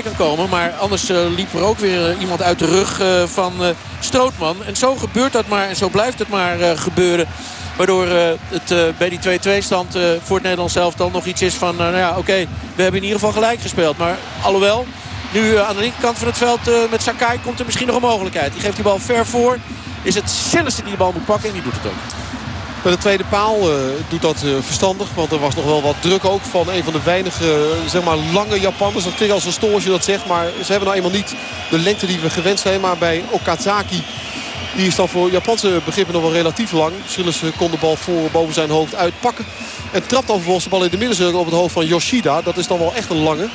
kan komen. Maar anders uh, liep er ook weer uh, iemand uit de rug uh, van Strootman. En zo gebeurt dat maar en zo blijft het maar gebeuren. Waardoor het bij die 2-2 stand voor het Nederlands elftal nog iets is van... nou ja, oké, we hebben in ieder geval gelijk gespeeld. Maar alhoewel, nu aan de linkerkant van het veld met Sakai komt er misschien nog een mogelijkheid. Die geeft die bal ver voor. Is het Sillissen die de bal moet pakken en die doet het ook. Bij de tweede paal uh, doet dat uh, verstandig. Want er was nog wel wat druk ook van een van de weinige uh, zeg maar lange Japanners. Dat klinkt als een stoor als je dat zegt. Maar ze hebben nou eenmaal niet de lengte die we gewend zijn. Maar bij Okazaki die is dan voor Japanse begrippen nog wel relatief lang. Sillissen kon de bal voor boven zijn hoofd uitpakken. En trapt dan vervolgens de bal in de middencirkel op het hoofd van Yoshida. Dat is dan wel echt een lange.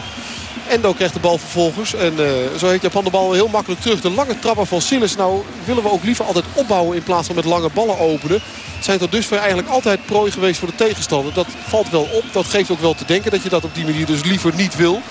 Endo krijgt de bal vervolgens. En uh, zo heeft Japan de bal heel makkelijk terug. De lange trappen van Silas. Nou willen we ook liever altijd opbouwen in plaats van met lange ballen openen. Zijn tot dusver eigenlijk altijd prooi geweest voor de tegenstander. Dat valt wel op. Dat geeft ook wel te denken dat je dat op die manier dus liever niet wil.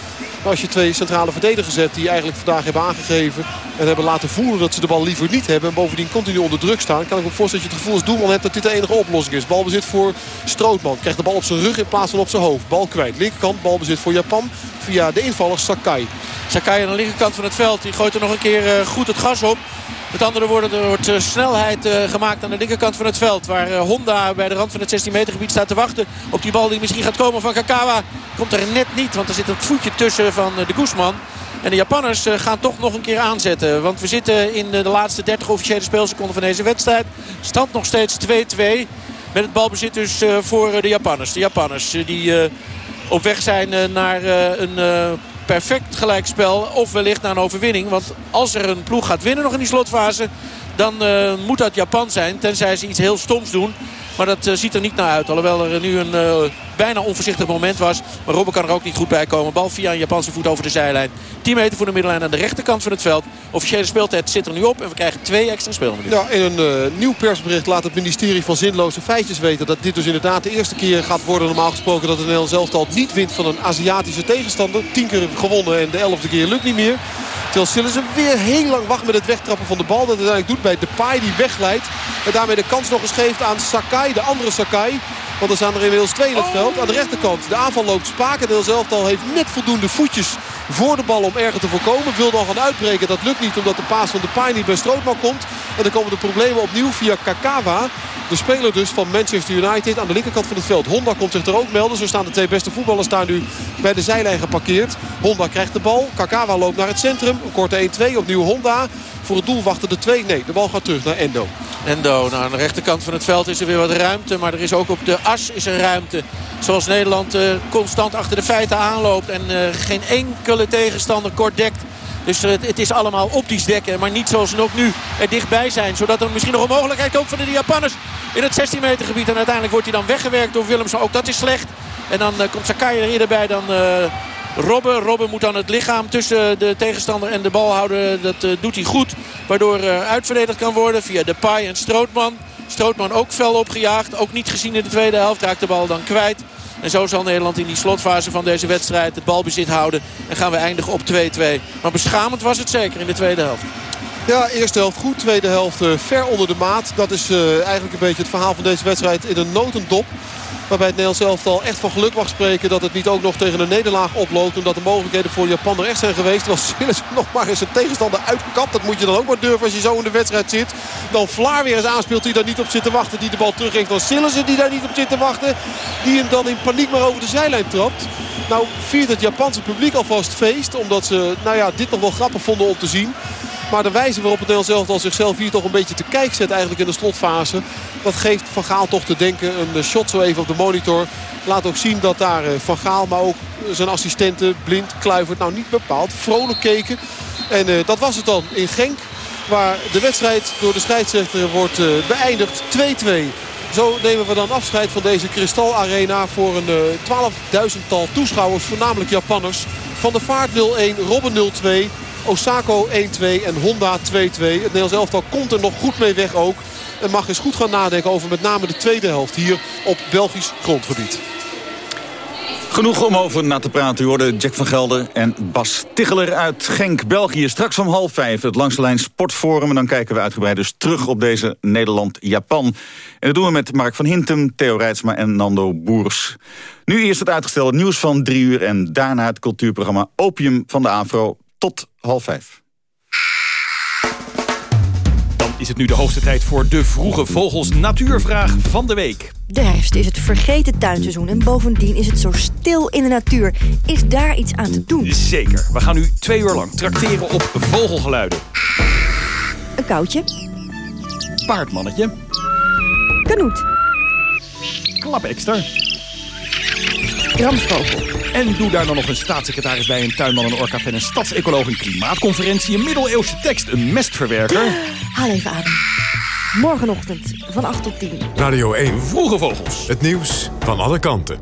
Als je twee centrale verdedigers zet die eigenlijk vandaag hebben aangegeven... en hebben laten voelen dat ze de bal liever niet hebben... en bovendien continu onder druk staan... kan ik me voorstellen dat je het gevoel als doelman hebt dat dit de enige oplossing is. Balbezit voor Strootman. Krijgt de bal op zijn rug in plaats van op zijn hoofd. Bal kwijt. Linkerkant balbezit voor Japan via de invaller Sakai. Sakai aan de linkerkant van het veld. Die gooit er nog een keer eh, goed het gas op. Met andere woorden, er wordt uh, snelheid uh, gemaakt aan de linkerkant van het veld. Waar uh, Honda bij de rand van het 16 meter gebied staat te wachten op die bal die misschien gaat komen van Kakawa. Komt er net niet, want er zit een voetje tussen van de Guzman. En de Japanners gaan toch nog een keer aanzetten. Want we zitten in de laatste 30 officiële speelseconden van deze wedstrijd. Stand nog steeds 2-2. Met het balbezit dus voor de Japanners. De Japanners die op weg zijn naar een perfect gelijkspel. Of wellicht naar een overwinning. Want als er een ploeg gaat winnen nog in die slotfase... dan uh, moet dat Japan zijn. Tenzij ze iets heel stoms doen. Maar dat uh, ziet er niet naar uit. Alhoewel er nu een uh, bijna onvoorzichtig moment was. Maar Robben kan er ook niet goed bij komen. Bal via een Japanse voet over de zijlijn. 10 meter voor de middellijn aan de rechterkant van het veld. Officiële speeltijd zit er nu op. En we krijgen twee extra speelminuten. Ja, in een uh, nieuw persbericht laat het ministerie van Zinloze Feitjes weten... dat dit dus inderdaad de eerste keer gaat worden normaal gesproken... dat het Nederlands elftal niet wint van een Aziatische tegenstander. Tien keer gewonnen en de elfde keer lukt niet meer. Terwijl Sillissen weer heel lang wacht met het wegtrappen van de bal. Dat uiteindelijk doet bij Depay die wegleidt. En daarmee de kans nog eens geeft aan Sakai, de andere Sakai. Want er staan er inmiddels twee in het veld. Aan de rechterkant de aanval loopt Spaken. De elftal heeft net voldoende voetjes voor de bal om erger te voorkomen. Wil dan gaan uitbreken. Dat lukt niet omdat de paas van de Paai niet bij Strootman komt. En dan komen de problemen opnieuw via Kakawa. De speler dus van Manchester United aan de linkerkant van het veld. Honda komt zich er ook melden. Zo staan de twee beste voetballers daar nu bij de zijlijn geparkeerd. Honda krijgt de bal. Kakawa loopt naar het centrum. Een korte 1-2. Opnieuw Honda. Voor het doel wachten de twee. Nee, de bal gaat terug naar Endo. Endo, nou, aan de rechterkant van het veld is er weer wat ruimte. Maar er is ook op de as is er ruimte. Zoals Nederland uh, constant achter de feiten aanloopt. En uh, geen enkele tegenstander kort dekt. Dus uh, het is allemaal optisch dekken. Maar niet zoals ze ook nu er dichtbij zijn. Zodat er misschien nog een mogelijkheid komt van de Japanners in het 16 meter gebied. En uiteindelijk wordt hij dan weggewerkt door Willemsen. Ook dat is slecht. En dan komt Sakai er eerder bij dan Robben. Robben moet dan het lichaam tussen de tegenstander en de bal houden. Dat doet hij goed. Waardoor uh, uitverdedigd kan worden via Depay en Strootman. Strootman ook fel opgejaagd. Ook niet gezien in de tweede helft. Raakt de bal dan kwijt. En zo zal Nederland in die slotfase van deze wedstrijd het balbezit houden. En gaan we eindigen op 2-2. Maar beschamend was het zeker in de tweede helft. Ja, eerste helft goed. Tweede helft uh, ver onder de maat. Dat is uh, eigenlijk een beetje het verhaal van deze wedstrijd in een notendop. Waarbij het Nederlands elftal echt van geluk mag spreken dat het niet ook nog tegen een nederlaag oploopt. Omdat de mogelijkheden voor Japan er echt zijn geweest. Terwijl Sillis nog maar eens een tegenstander uitkapt. Dat moet je dan ook maar durven als je zo in de wedstrijd zit. Dan Vlaar weer eens aanspeelt die daar niet op zit te wachten. Die de bal teruggeeft dan Sillissen die daar niet op zit te wachten. Die hem dan in paniek maar over de zijlijn trapt. Nou viert het Japanse publiek alvast feest. Omdat ze nou ja, dit nog wel grappig vonden om te zien. Maar de wijze waarop het Nederlands elftal zichzelf hier toch een beetje te kijk zet eigenlijk in de slotfase. Dat geeft Van Gaal toch te denken. Een shot zo even op de monitor. Laat ook zien dat daar eh, Van Gaal, maar ook zijn assistenten Blind, Kluivert nou niet bepaald vrolijk keken. En uh, dat was het dan in Genk. Waar de wedstrijd door de scheidsrechter wordt beëindigd. 2-2. Zo nemen we dan afscheid van deze Kristal Arena voor een uh, 12.000-tal toeschouwers. Voornamelijk Japanners. Van de Vaart 0-1, Robben 0-2. Osako 1-2 en Honda 2-2. Het Nederlands elftal komt er nog goed mee weg ook. En mag eens goed gaan nadenken over met name de tweede helft hier op Belgisch grondgebied. Genoeg om over na te praten. U hoorde Jack van Gelder en Bas Ticheler uit Genk, België. Straks om half vijf het Langste Lijn Sportforum. En dan kijken we uitgebreid dus terug op deze Nederland-Japan. En dat doen we met Mark van Hintem, Theo Rijtsma en Nando Boers. Nu eerst het uitgestelde nieuws van drie uur... en daarna het cultuurprogramma Opium van de AVRO tot half vijf is het nu de hoogste tijd voor de Vroege Vogels Natuurvraag van de Week. De herfst is het vergeten tuinseizoen en bovendien is het zo stil in de natuur. Is daar iets aan te doen? Zeker. We gaan nu twee uur lang trakteren op vogelgeluiden. Een koutje. Paardmannetje. Kanoet. Klapekster. Ramsvogel. En doe daar dan nog een staatssecretaris bij, een tuinman, een orkaf en een stadsecoloog, een klimaatconferentie, een middeleeuwse tekst, een mestverwerker. Haal even adem. Morgenochtend van 8 tot 10. Radio 1. Vroege Vogels. Het nieuws van alle kanten.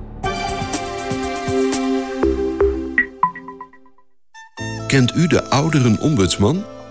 Kent u de ouderenombudsman?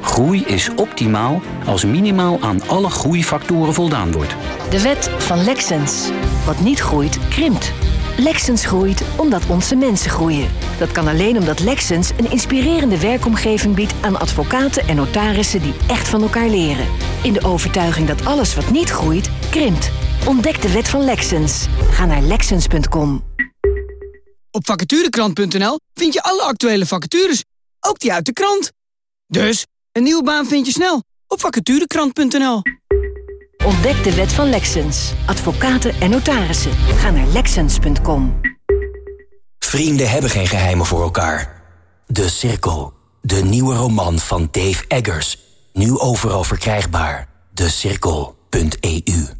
Groei is optimaal als minimaal aan alle groeifactoren voldaan wordt. De wet van Lexens. Wat niet groeit, krimpt. Lexens groeit omdat onze mensen groeien. Dat kan alleen omdat Lexens een inspirerende werkomgeving biedt aan advocaten en notarissen die echt van elkaar leren. In de overtuiging dat alles wat niet groeit, krimpt. Ontdek de wet van Lexens. Ga naar lexens.com. Op vacaturekrant.nl vind je alle actuele vacatures, ook die uit de krant. Dus, een nieuwe baan vind je snel op vacaturekrant.nl. Ontdek de wet van Lexens. Advocaten en notarissen. Ga naar lexens.com. Vrienden hebben geen geheimen voor elkaar. De Cirkel. De nieuwe roman van Dave Eggers. Nu overal verkrijgbaar. DeCirkel.eu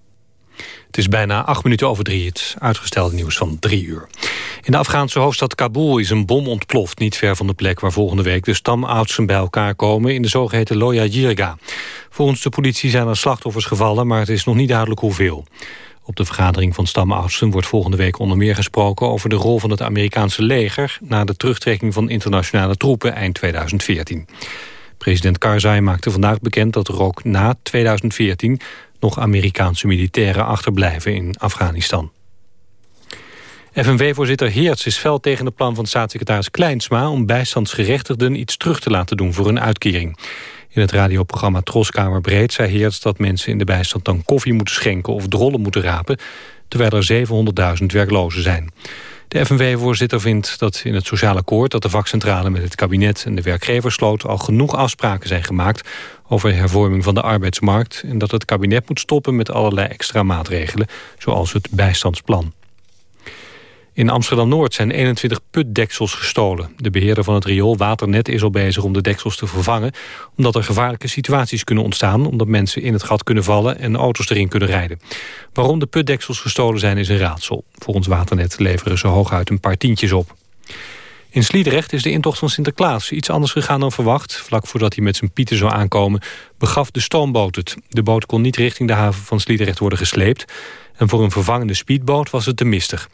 Het is bijna acht minuten over drie, het uitgestelde nieuws van drie uur. In de Afghaanse hoofdstad Kabul is een bom ontploft... niet ver van de plek waar volgende week de stamoudsten bij elkaar komen... in de zogeheten Loya Jirga. Volgens de politie zijn er slachtoffers gevallen... maar het is nog niet duidelijk hoeveel. Op de vergadering van stamoudsten wordt volgende week onder meer gesproken... over de rol van het Amerikaanse leger... na de terugtrekking van internationale troepen eind 2014. President Karzai maakte vandaag bekend dat er ook na 2014 nog Amerikaanse militairen achterblijven in Afghanistan. FNW-voorzitter Heerts is fel tegen het plan van staatssecretaris Kleinsma... om bijstandsgerechtigden iets terug te laten doen voor hun uitkering. In het radioprogramma Troskamer Breed zei Heerts dat mensen in de bijstand dan koffie moeten schenken of drollen moeten rapen... terwijl er 700.000 werklozen zijn. De FNW-voorzitter vindt dat in het sociale akkoord... dat de vakcentrale met het kabinet en de werkgevers sloot... al genoeg afspraken zijn gemaakt over hervorming van de arbeidsmarkt... en dat het kabinet moet stoppen met allerlei extra maatregelen... zoals het bijstandsplan. In Amsterdam-Noord zijn 21 putdeksels gestolen. De beheerder van het riool Waternet is al bezig om de deksels te vervangen... omdat er gevaarlijke situaties kunnen ontstaan... omdat mensen in het gat kunnen vallen en auto's erin kunnen rijden. Waarom de putdeksels gestolen zijn is een raadsel. Volgens Waternet leveren ze hooguit een paar tientjes op. In Sliedrecht is de intocht van Sinterklaas iets anders gegaan dan verwacht. Vlak voordat hij met zijn pieten zou aankomen, begaf de stoomboot het. De boot kon niet richting de haven van Sliedrecht worden gesleept. En voor een vervangende speedboot was het te mistig.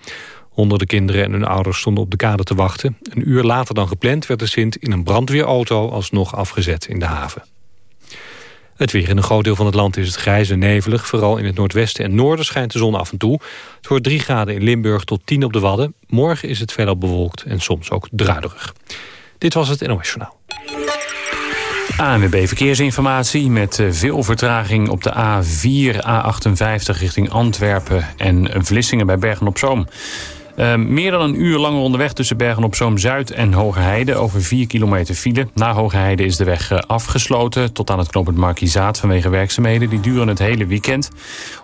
Honderden kinderen en hun ouders stonden op de kade te wachten. Een uur later dan gepland werd de Sint in een brandweerauto alsnog afgezet in de haven. Het weer in een groot deel van het land is het grijs en nevelig. Vooral in het noordwesten en noorden schijnt de zon af en toe. Het wordt 3 graden in Limburg tot 10 op de Wadden. Morgen is het veelal bewolkt en soms ook druiderig. Dit was het NOS Journaal. ANWB Verkeersinformatie met eh, veel vertraging op de A4, A58 richting Antwerpen en Vlissingen bij Bergen-op-Zoom. Uh, meer dan een uur langer onderweg tussen Bergen-op-Zoom-Zuid en Hogerheide. Over 4 kilometer file. Na Hogerheide is de weg uh, afgesloten tot aan het knooppunt Markizaat vanwege werkzaamheden. Die duren het hele weekend.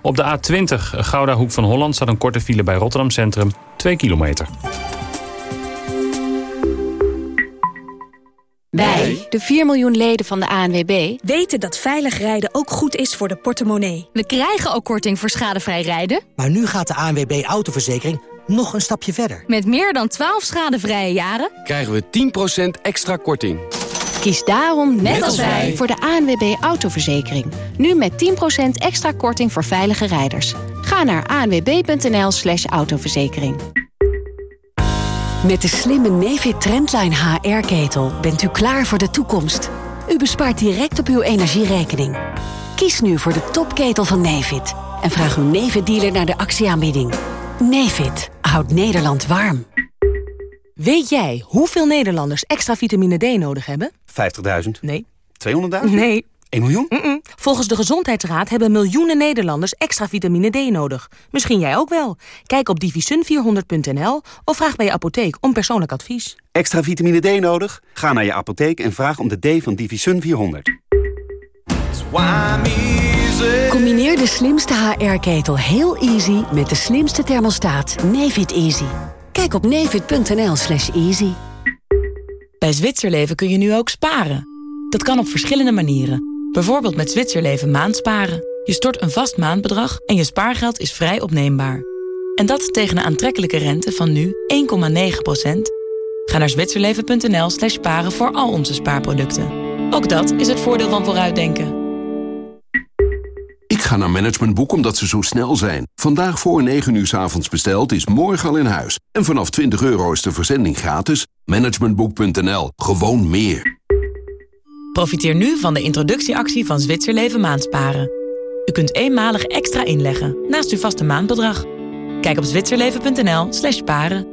Op de A20 Gouda Hoek van Holland staat een korte file bij Rotterdam Centrum. 2 kilometer. Wij, de 4 miljoen leden van de ANWB, weten dat veilig rijden ook goed is voor de portemonnee. We krijgen ook korting voor schadevrij rijden. Maar nu gaat de ANWB Autoverzekering nog een stapje verder. Met meer dan 12 schadevrije jaren krijgen we 10% extra korting. Kies daarom, net, als wij, voor de ANWB Autoverzekering. Nu met 10% extra korting voor veilige rijders. Ga naar anwb.nl slash autoverzekering. Met de slimme Nefit Trendline HR-ketel bent u klaar voor de toekomst. U bespaart direct op uw energierekening. Kies nu voor de topketel van Nefit en vraag uw Nefit-dealer naar de actieaanbieding. Nefit houdt Nederland warm. Weet jij hoeveel Nederlanders extra vitamine D nodig hebben? 50.000. Nee. 200.000? Nee. 1 miljoen? Mm -mm. Volgens de Gezondheidsraad hebben miljoenen Nederlanders extra vitamine D nodig. Misschien jij ook wel. Kijk op divisun400.nl of vraag bij je apotheek om persoonlijk advies. Extra vitamine D nodig? Ga naar je apotheek en vraag om de D van Divisun 400. Combineer de slimste HR-ketel heel easy met de slimste thermostaat Nefit Easy. Kijk op nefit.nl slash easy. Bij Zwitserleven kun je nu ook sparen. Dat kan op verschillende manieren. Bijvoorbeeld met Zwitserleven maandsparen. Je stort een vast maandbedrag en je spaargeld is vrij opneembaar. En dat tegen een aantrekkelijke rente van nu 1,9%. Ga naar zwitserleven.nl slash sparen voor al onze spaarproducten. Ook dat is het voordeel van vooruitdenken. Ik ga naar Managementboek omdat ze zo snel zijn. Vandaag voor 9 uur s avonds besteld is morgen al in huis. En vanaf 20 euro is de verzending gratis. Managementboek.nl. Gewoon meer. Profiteer nu van de introductieactie van Zwitserleven Maandsparen. U kunt eenmalig extra inleggen naast uw vaste maandbedrag. Kijk op zwitserleven.nl slash paren.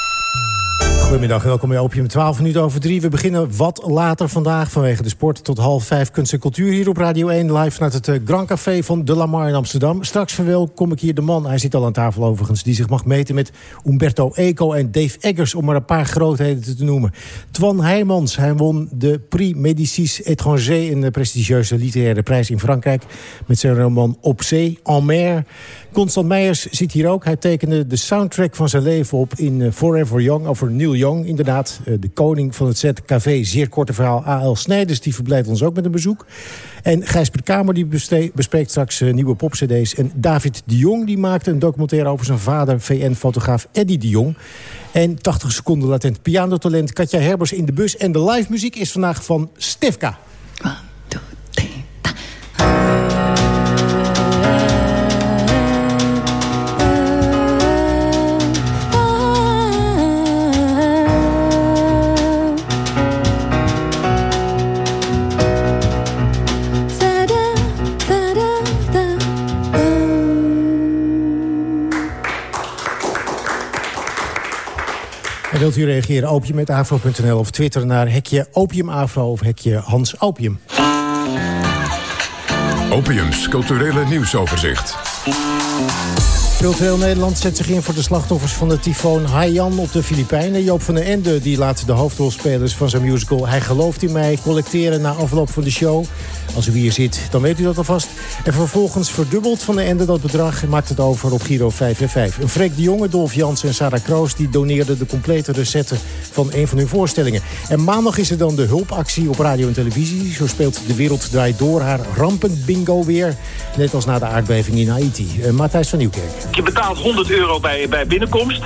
Goedemiddag, welkom bij Opium 12 minuten over 3. We beginnen wat later vandaag vanwege de sport tot half vijf kunst en cultuur hier op Radio 1. Live vanuit het eh, Grand Café van De Lamar in Amsterdam. Straks verwelkom ik hier de man, hij zit al aan tafel overigens... die zich mag meten met Umberto Eco en Dave Eggers... om maar een paar grootheden te noemen. Twan Heijmans, hij won de Prix Médicis Étranger... een prestigieuze literaire prijs in Frankrijk... met zijn roman Op Zee, En Mer... Constant Meijers zit hier ook. Hij tekende de soundtrack van zijn leven op in Forever Young over Neil Young. Inderdaad, de koning van het ZKV. Zeer korte verhaal. A.L. Snijders, die verblijft ons ook met een bezoek. En Gijsbert Kamer die bespreekt straks nieuwe popcd's. En David de Jong die maakte een documentaire over zijn vader... VN-fotograaf Eddie de Jong. En 80 seconden latent pianotalent Katja Herbers in de bus. En de live muziek is vandaag van Stefka. Wilt u reageren, opium met afro.nl of Twitter naar hekje opiumafro of hekje Hans Opium. Opiums culturele nieuwsoverzicht. Cultureel Nederland zet zich in voor de slachtoffers van de tyfoon Haiyan op de Filipijnen. Joop van den Ende die laat de hoofdrolspelers van zijn musical Hij gelooft in mij collecteren na afloop van de show. Als u hier zit, dan weet u dat alvast. En vervolgens verdubbelt Van den Ende dat bedrag en maakt het over op Giro 555. Een Freek de Jonge, Dolf Jans en Sarah Kroos... die doneerden de complete recette van een van hun voorstellingen. En maandag is er dan de hulpactie op radio en televisie. Zo speelt De Wereld Draait Door haar rampenbingo weer. Net als na de aardbeving in Haiti. Uh, Matthijs van Nieuwkerk. Je betaalt 100 euro bij, bij binnenkomst.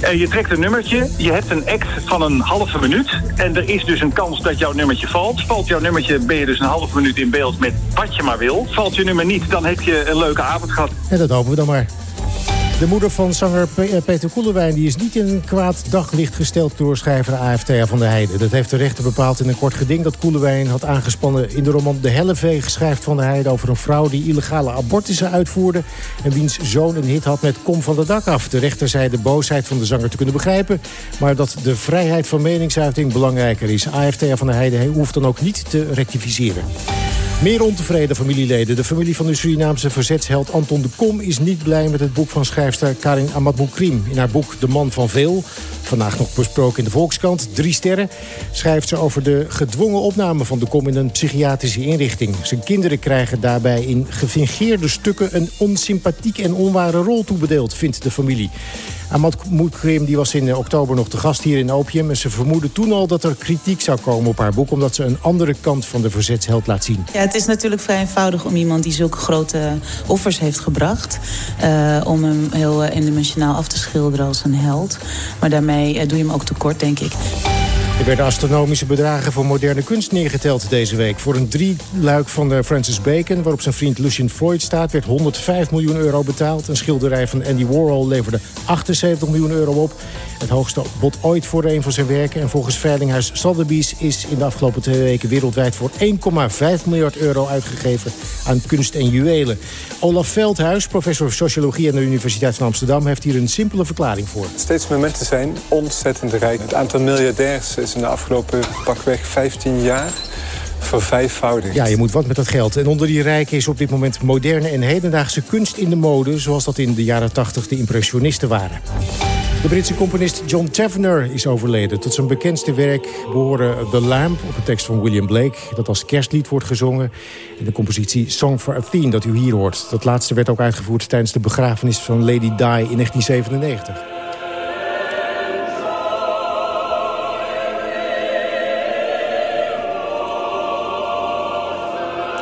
En je trekt een nummertje. Je hebt een act van een halve minuut. En er is dus een kans dat jouw nummertje valt. Valt jouw nummertje, ben je dus een halve minuut in beeld met wat je maar wil. Valt je nummer niet, dan heb je een leuke avond gehad. En dat hopen we dan maar. De moeder van zanger eh, Peter Koelewijn die is niet in een kwaad daglicht gesteld door schrijver AFT van der Heijden. Dat heeft de rechter bepaald in een kort geding dat Koelewijn had aangespannen in de roman De Helleveeg schrijft van der Heijden over een vrouw die illegale abortussen uitvoerde en wiens zoon een hit had met Kom van de dak af. De rechter zei de boosheid van de zanger te kunnen begrijpen, maar dat de vrijheid van meningsuiting belangrijker is. AFT van der Heijden hoeft dan ook niet te rectificeren. Meer ontevreden familieleden. De familie van de Surinaamse verzetsheld Anton de Kom... is niet blij met het boek van schrijfster Karin Amatboukrim. In haar boek De Man van Veel, vandaag nog besproken in de Volkskrant... drie sterren, schrijft ze over de gedwongen opname van de Kom... in een psychiatrische inrichting. Zijn kinderen krijgen daarbij in gefingeerde stukken... een onsympathiek en onware rol toebedeeld, vindt de familie. Ahmad Moekrim die was in oktober nog te gast hier in Opium... en ze vermoedde toen al dat er kritiek zou komen op haar boek... omdat ze een andere kant van de verzetsheld laat zien. Het is natuurlijk vrij eenvoudig om iemand die zulke grote offers heeft gebracht... Uh, om hem heel uh, eendimensionaal af te schilderen als een held. Maar daarmee uh, doe je hem ook tekort, denk ik. Er werden astronomische bedragen voor moderne kunst neergeteld deze week. Voor een drieluik van Francis Bacon, waarop zijn vriend Lucian Freud staat... werd 105 miljoen euro betaald. Een schilderij van Andy Warhol leverde 78 miljoen euro op. Het hoogste bod ooit voor een van zijn werken. En volgens Veilinghuis Sotheby's is in de afgelopen twee weken... wereldwijd voor 1,5 miljard euro uitgegeven aan kunst en juwelen. Olaf Veldhuis, professor sociologie aan de Universiteit van Amsterdam... heeft hier een simpele verklaring voor. Steeds meer mensen zijn ontzettend rijk. Het aantal miljardairs in de afgelopen pakweg 15 jaar vervijfvoudigd. Ja, je moet wat met dat geld. En onder die rijken is op dit moment moderne en hedendaagse kunst in de mode... zoals dat in de jaren 80 de impressionisten waren. De Britse componist John Tavener is overleden. Tot zijn bekendste werk behoren The Lamp... op een tekst van William Blake, dat als kerstlied wordt gezongen... en de compositie Song for Athene, dat u hier hoort. Dat laatste werd ook uitgevoerd tijdens de begrafenis van Lady Di in 1997.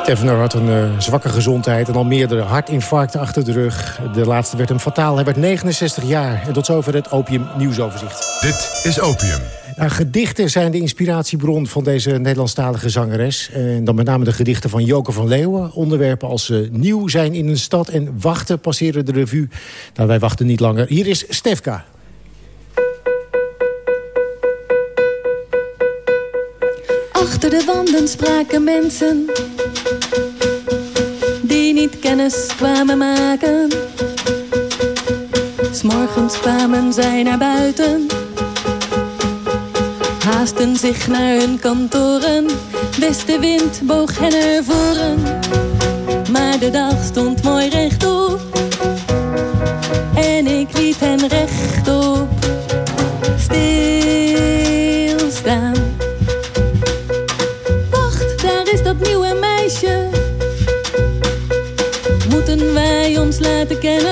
Tevner had een uh, zwakke gezondheid en al meerdere hartinfarcten achter de rug. De laatste werd hem fataal. Hij werd 69 jaar. En tot zover het Opium Nieuwsoverzicht. Dit is Opium. Nou, gedichten zijn de inspiratiebron van deze Nederlandstalige zangeres. En dan met name de gedichten van Joke van Leeuwen. Onderwerpen als uh, nieuw zijn in een stad en wachten passeren de revue. Nou, wij wachten niet langer. Hier is Stefka. Achter de wanden spraken mensen die niet kennis kwamen maken. S'morgens kwamen zij naar buiten, haasten zich naar hun kantoren. Beste wind boog hen ervoren, maar de dag stond mooi rechtop. En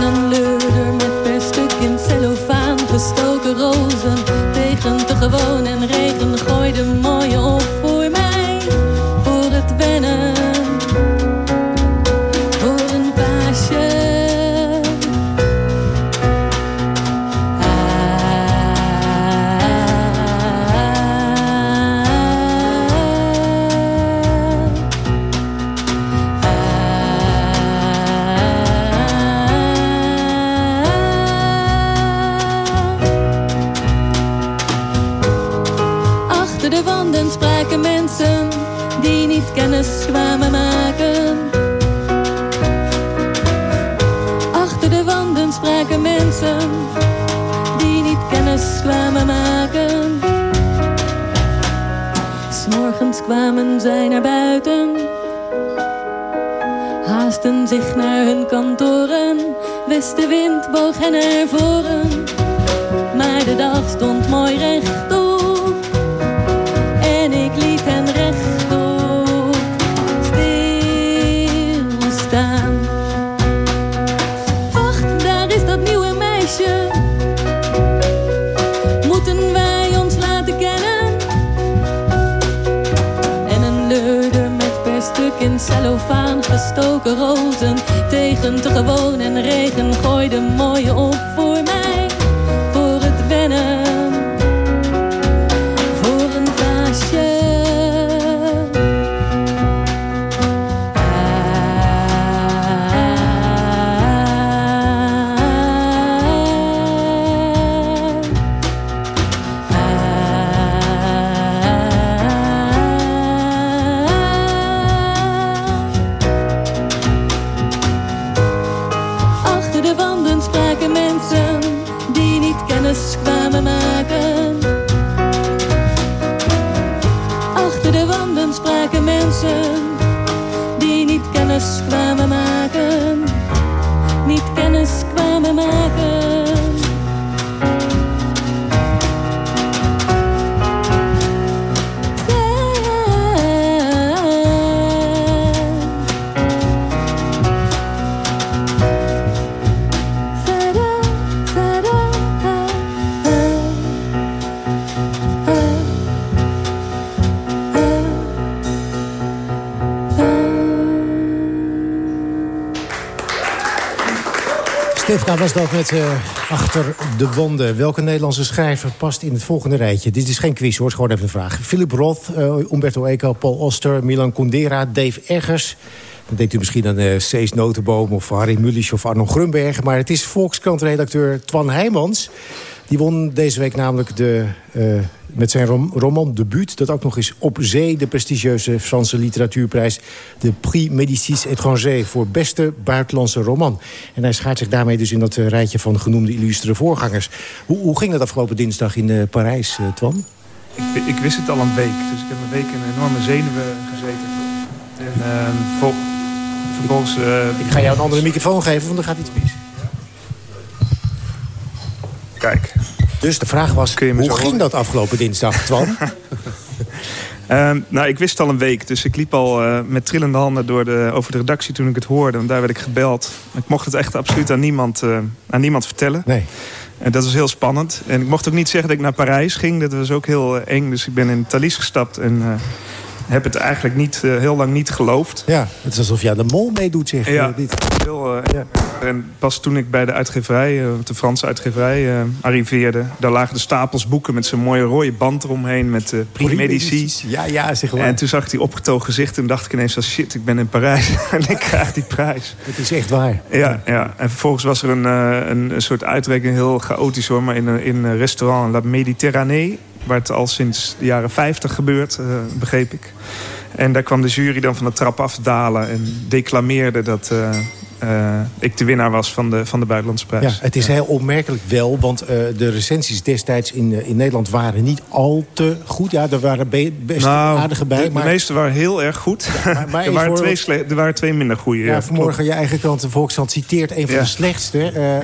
een leurder met per stuk in cellofaan gestoken rozen. Tegen te gewoon naar buiten, haasten zich naar hun kantoren. Westenwind boog hen ervoren, maar de dag stond Te gewoon en regen. Gooide mooie op dat met uh, Achter de Wanden. Welke Nederlandse schrijver past in het volgende rijtje? Dit is geen quiz hoor, gewoon even een vraag. Philip Roth, uh, Umberto Eco, Paul Oster, Milan Kundera, Dave Eggers... Dan denkt u misschien aan uh, Cees Notenboom of Harry Mullis of Arno Grunberg... maar het is Volkskrant-redacteur Twan Heijmans... Die won deze week namelijk de, uh, met zijn rom roman debuut... dat ook nog eens op zee de prestigieuze Franse literatuurprijs... de Prix Médicis Étranger voor beste buitenlandse roman. En hij schaart zich daarmee dus in dat uh, rijtje van genoemde illustere voorgangers. Hoe, hoe ging dat afgelopen dinsdag in uh, Parijs, Twan? Ik, ik, wist het al een week, dus ik heb een week in enorme zenuwen gezeten. En ehm, vol, vervolgens... ik ga jou een andere microfoon geven, want er gaat iets mis. Kijk. Dus de vraag was, hoe ging dat afgelopen dinsdag, Twan? uh, nou, ik wist al een week, dus ik liep al uh, met trillende handen door de, over de redactie toen ik het hoorde. Want daar werd ik gebeld. Ik mocht het echt absoluut aan niemand, uh, aan niemand vertellen. Nee. En dat was heel spannend. En ik mocht ook niet zeggen dat ik naar Parijs ging. Dat was ook heel eng. Dus ik ben in Thalys gestapt en heb het eigenlijk niet, uh, heel lang niet geloofd. Ja, het is alsof je aan de mol meedoet, zeg. Ja, heel, uh, ja. En pas toen ik bij de uitgeverij, uh, de Franse uitgeverij, arriveerde... daar lagen de stapels boeken met zo'n mooie rode band eromheen... met uh, Prix Medici. Ja, ja, zeg maar. En toen zag ik die opgetogen gezicht en dacht ik ineens... Als shit, ik ben in Parijs en ik krijg die prijs. Het is echt waar. Ja, ja. en vervolgens was er een, een, een soort uitreiking, heel chaotisch hoor... maar in, in een restaurant La Méditerranée waar het al sinds de jaren 50 gebeurt, uh, begreep ik. En daar kwam de jury dan van de trap afdalen en declameerde dat, uh, uh, ik de winnaar was van de, van de buitenlandse prijs. Ja, het is heel opmerkelijk wel, want uh, de recensies destijds in, uh, in Nederland waren niet al te goed. Ja, er waren be best nou, aardige bij. De, maar... de meeste waren heel erg goed. Ja, maar, maar er, waren twee er waren twee minder goede. Ja, vanmorgen klopt. je eigen krant, de Volkskrant, citeert een van de slechtste.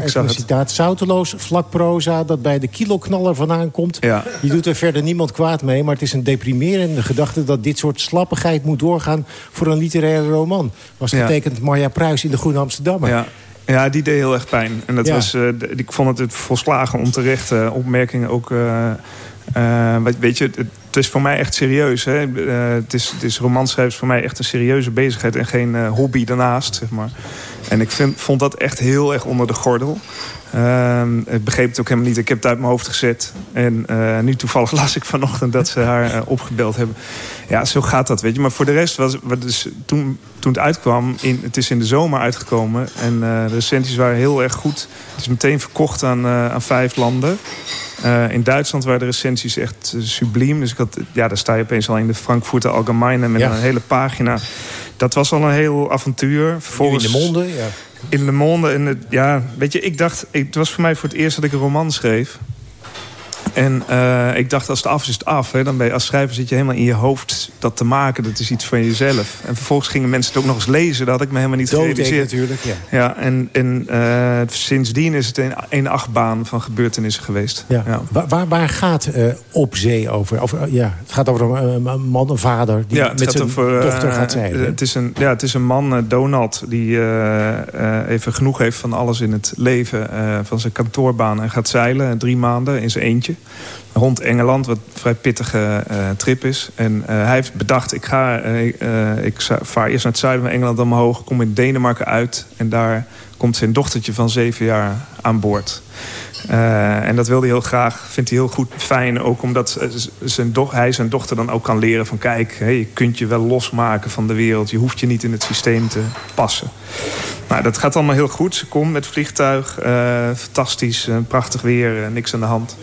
even een citaat. Zouteloos vlakproza dat bij de kiloknaller vandaan komt. Ja. Je doet er verder niemand kwaad mee, maar het is een deprimerende gedachte... dat dit soort slappigheid moet doorgaan voor een literaire roman. Was getekend Marja Pruis in de Groene Amsterdammer. Ja. Ja, die deed heel erg pijn. En dat ja. was, uh, ik vond het volslagen onterechte opmerkingen ook. Uh, uh, weet je, het, het, is voor mij echt serieus. Hè? het, is, het is romanschrijven voor mij echt een serieuze bezigheid en geen hobby daarnaast, zeg maar. En ik vind, vond dat echt heel erg onder de gordel. Uh, ik begreep het ook helemaal niet. Ik heb het uit mijn hoofd gezet. En uh, nu toevallig las ik vanochtend dat ze haar uh, opgebeld hebben. Ja, zo gaat dat, weet je. Maar voor de rest was dus toen, toen het uitkwam... In, het is in de zomer uitgekomen. En uh, de recensies waren heel erg goed. Het is meteen verkocht aan, aan vijf landen. in Duitsland waren de recensies echt subliem. Dus ik had, ja, daar sta je opeens al in de Frankfurter Allgemeine... met ja. een hele pagina. Dat was al een heel avontuur. Vervolgens, in de monden, ja in Le Monde. En het, ja, weet je, ik dacht, het was voor mij voor het eerst dat ik een roman schreef. En uh, ik dacht, als het af is, is het af. Hè? Dan ben je, als schrijver zit je helemaal in je hoofd dat te maken. Dat is iets van jezelf. En vervolgens gingen mensen het ook nog eens lezen. Dat had ik me helemaal niet gerealiseerd. natuurlijk, ja. Ja, en, en uh, sindsdien is het een, een achtbaan van gebeurtenissen geweest. Ja. ja. Waar, waar, waar, gaat uh, Op Zee over? over ja, het gaat over een, een man, een vader... die ja, met zijn over, dochter gaat zeilen. het, is een, ja, het is een man, Donald... die even genoeg heeft van alles in het leven. van zijn kantoorbaan en gaat zeilen. Drie maanden in zijn eentje rond Engeland, wat een vrij pittige uh, trip is. En uh, hij heeft bedacht, ik, ga, uh, ik vaar eerst naar het zuiden van Engeland omhoog... kom in Denemarken uit en daar komt zijn dochtertje van zeven jaar aan boord. en dat wil hij heel graag, vindt hij heel goed, fijn. Ook omdat zijn hij zijn dochter dan ook kan leren van... kijk, je kunt je wel losmaken van de wereld. Je hoeft je niet in het systeem te passen. Nou, dat gaat allemaal heel goed. Ze komt met vliegtuig, fantastisch, prachtig weer, niks aan de hand...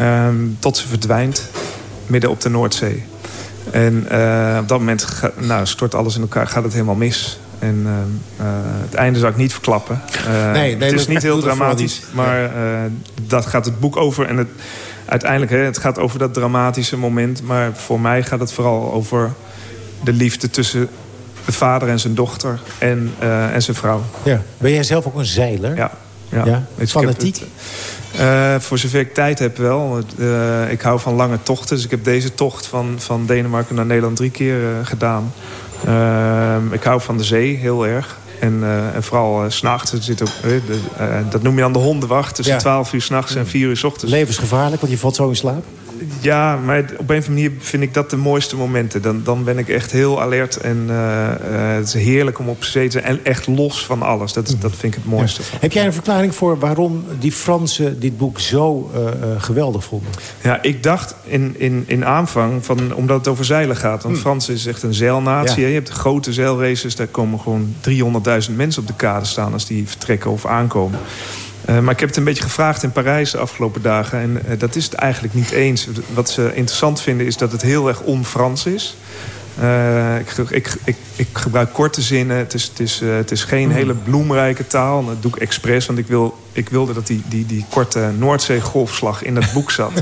Um, tot ze verdwijnt midden op de Noordzee. En uh, op dat moment ga, nou, stort alles in elkaar, gaat het helemaal mis. En het einde zou ik niet verklappen. nee, nee, het is niet heel dramatisch, niet. maar dat gaat het boek over. En het, uiteindelijk, hè, het gaat over dat dramatische moment. Maar voor mij gaat het vooral over de liefde tussen de vader en zijn dochter en, eh, en zijn vrouw. Ja. Ben jij zelf ook een zeiler? Ja. ja. Ja? Ik heb Fanatiek? het, eh, voor zover ik tijd heb wel. Eh, ik hou van lange tochten. Dus ik heb deze tocht van, van Denemarken naar Nederland drie keer eh, gedaan. Ehm, ik hou van de zee heel erg. En, en vooral s s'nachts. dat noem je dan de hondenwacht. Tussen Ja. 12 uur s'nachts en 4 uur s ochtends. Levensgevaarlijk, want je valt zo in slaap. Ja, maar op een of andere manier vind ik dat de mooiste momenten. Dan, dan ben ik echt heel alert en eh, eh, het is heerlijk om op zee te zijn. En echt los van alles. Dat, is- dat vind ik het mooiste. Heb jij een verklaring voor waarom die Fransen dit boek zo eh, geweldig vonden? Ja, ik dacht in, in, in aanvang, van, omdat het over zeilen gaat. Want Frans is echt een zeilnatie. Ja. Je hebt grote zeilraces, daar komen gewoon 300.000 mensen op de kade staan... als die vertrekken of aankomen. Eh, maar ik heb het een beetje gevraagd in Parijs de afgelopen dagen. En eh, dat is het eigenlijk niet eens. Wat ze interessant vinden is dat het heel erg on-Frans is. Eh, ik, ik, ik, ik gebruik korte zinnen. Het is, het is, het is geen hele bloemrijke taal. En dat doe ik expres, want ik, wil, ik wilde dat die, die, die korte Noordzee-golfslag in dat boek zat.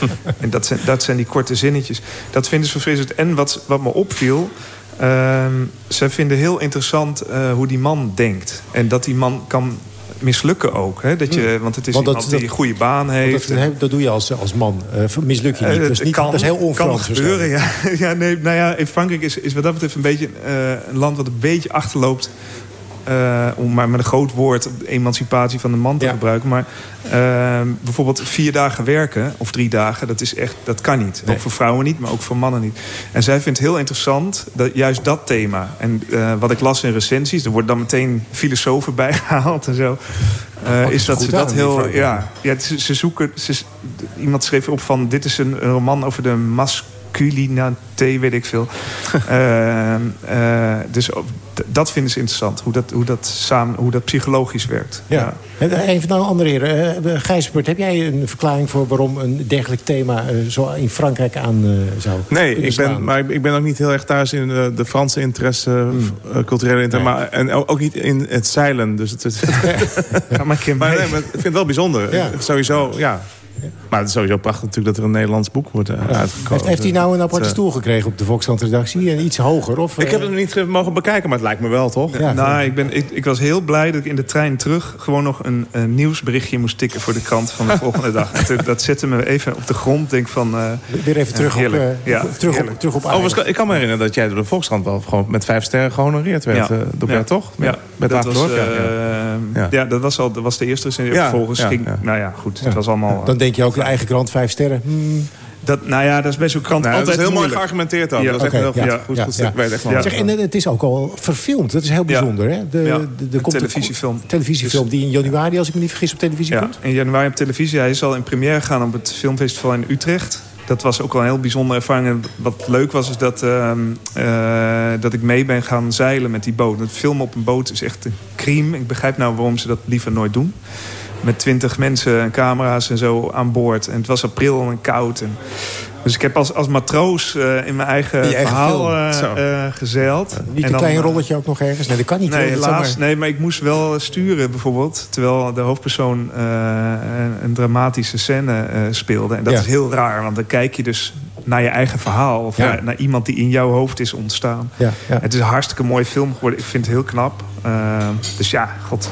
en dat zijn, dat zijn die korte zinnetjes. Dat vinden ze verfrissend. En wat, wat me opviel... ehm zij vinden heel interessant hoe die man denkt. En dat die man kan mislukken ook. Hè? Dat je, want het is Want dat- iemand die een goede baan heeft. Dat, dat doe je als, als man. Eh, misluk je niet. Eh, dat, is het niet kan, dat is heel onfrans. Kan gebeuren, ja. ja nee, nou ja, in Frankrijk is, is wat dat betreft een beetje eh, een land wat een beetje achterloopt. Eh, om maar met een groot woord emancipatie van de man te gebruiken. Maar eh, bijvoorbeeld vier dagen werken of drie dagen, dat, is echt, dat kan niet. Ook voor vrouwen niet, maar ook voor mannen niet. En zij vindt heel interessant, dat, juist dat thema. En eh, wat ik las in recensies, er wordt dan meteen filosofen bijgehaald en zo. eh, is dat ze dat aan, heel. Ja, ja, ze, ze zoeken. Ze, iemand schreef op van: dit is een, een roman over de masculinité, weet ik veel. Eh, eh, dus op- dat vinden ze interessant. Hoe dat, hoe dat, samen, hoe dat psychologisch werkt. Ja. En Even naar een andere heren. Uh, Gijsbert, heb jij een verklaring voor waarom een dergelijk thema eh, zo in Frankrijk aan eh, zou Nee, kunnen ik ben, maar ik- ben ook niet heel erg thuis in de, de Franse interesse, eh, culturele interesse. Nee. Maar, en ook niet in het zeilen. Dus het, het, maar, ik maar, nee, maar ik vind het wel bijzonder. Ja. Sowieso, ja. Maar het is sowieso prachtig natuurlijk dat er een Nederlands boek wordt eh, uitgekomen. Heeft, heeft hij nou een aparte eh, stoel gekregen op de Volkskrant-redactie? En iets hoger? Of, Ik eh, heb het nog niet ge- mogen bekijken, maar het lijkt me wel, toch? Ja. nou, ik, ben, ik, ik was heel blij dat ik in de trein terug gewoon nog een, een nieuwsberichtje moest tikken voor de krant van de volgende dag. Dat- Dat zette me even op de grond. Denk van. eh, Weer even terug op, heerlijk. eh, ja, terug heerlijk. op, terug op Overigens, kan- ik kan me herinneren dat jij door de Volkskrant wel gewoon met vijf sterren gehonoreerd werd. Ja. eh, door Ja. Bert, toch? Ja, Met dat Wagen was, ja, ja. eh, Ja. ja, dat was al dat was de eerste. Ja, Vervolgens ja, ging, ja. nou ja, goed, het was allemaal. eh, Dan denk je ook de eigen krant vijf sterren. Hmm. Dat, nou ja, dat is bij zo'n krant Nou, dat altijd is heel mooi geargumenteerd ook. Ja, dat is echt oké, heel goed. ja, goed, ja, goed weet echt wel. Zeg, en het is ook al verfilmd. Dat is heel bijzonder. Hè? De, Ja, de, de, een komt- televisiefilm. televisiefilm die in januari, als ik me niet vergis, op televisie Ja, komt. in januari op televisie. Hij is al in première gegaan op het filmfestival in Utrecht. Dat was ook wel een heel bijzondere ervaring. En wat leuk was, is dat, ehm, eh, dat ik mee ben gaan zeilen met die boot. Het filmen op een boot is echt een crime. Ik begrijp nou waarom ze dat liever nooit doen. Met twintig mensen en camera's en zo aan boord. En het was april en koud. En... Dus ik heb als, als matroos eh, in mijn eigen, verhaal eh, gezeild. Niet En een dan, klein rolletje ook nog ergens? Nee, dat kan niet. Nee, hoor. Helaas. maar- Nee, maar ik moest wel sturen bijvoorbeeld. Terwijl de hoofdpersoon een, een dramatische scène speelde. En dat Ja. is heel raar, want dan kijk je dus naar je eigen verhaal. Of Ja. naar, naar iemand die in jouw hoofd is ontstaan. Ja, ja. Het is een hartstikke mooie film geworden. Ik vind het heel knap. Dus ja, god...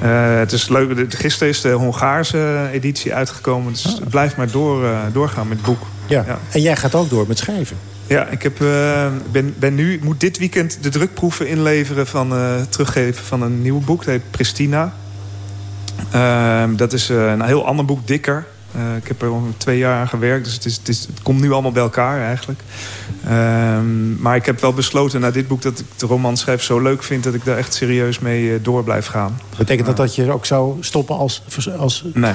eh, het is leuk. Gisteren is de Hongaarse editie uitgekomen. Dus blijf maar door, eh, doorgaan met het boek. Ja. Ja. En jij gaat ook door met schrijven. Ja, ik heb, eh, ben, ben nu, moet dit weekend de drukproeven inleveren van teruggeven van een nieuw boek. Dat heet Pristina. Ehm, dat is een heel ander boek, dikker. Eh, ik heb er al twee jaar aan gewerkt, dus het, is, het, is, het komt nu allemaal bij elkaar eigenlijk. Ehm, maar ik heb wel besloten na dit boek dat ik de romanschrijf zo leuk vind... dat ik daar echt serieus mee eh, door blijf gaan. Betekent dat dat je ook zou stoppen als, als Nee.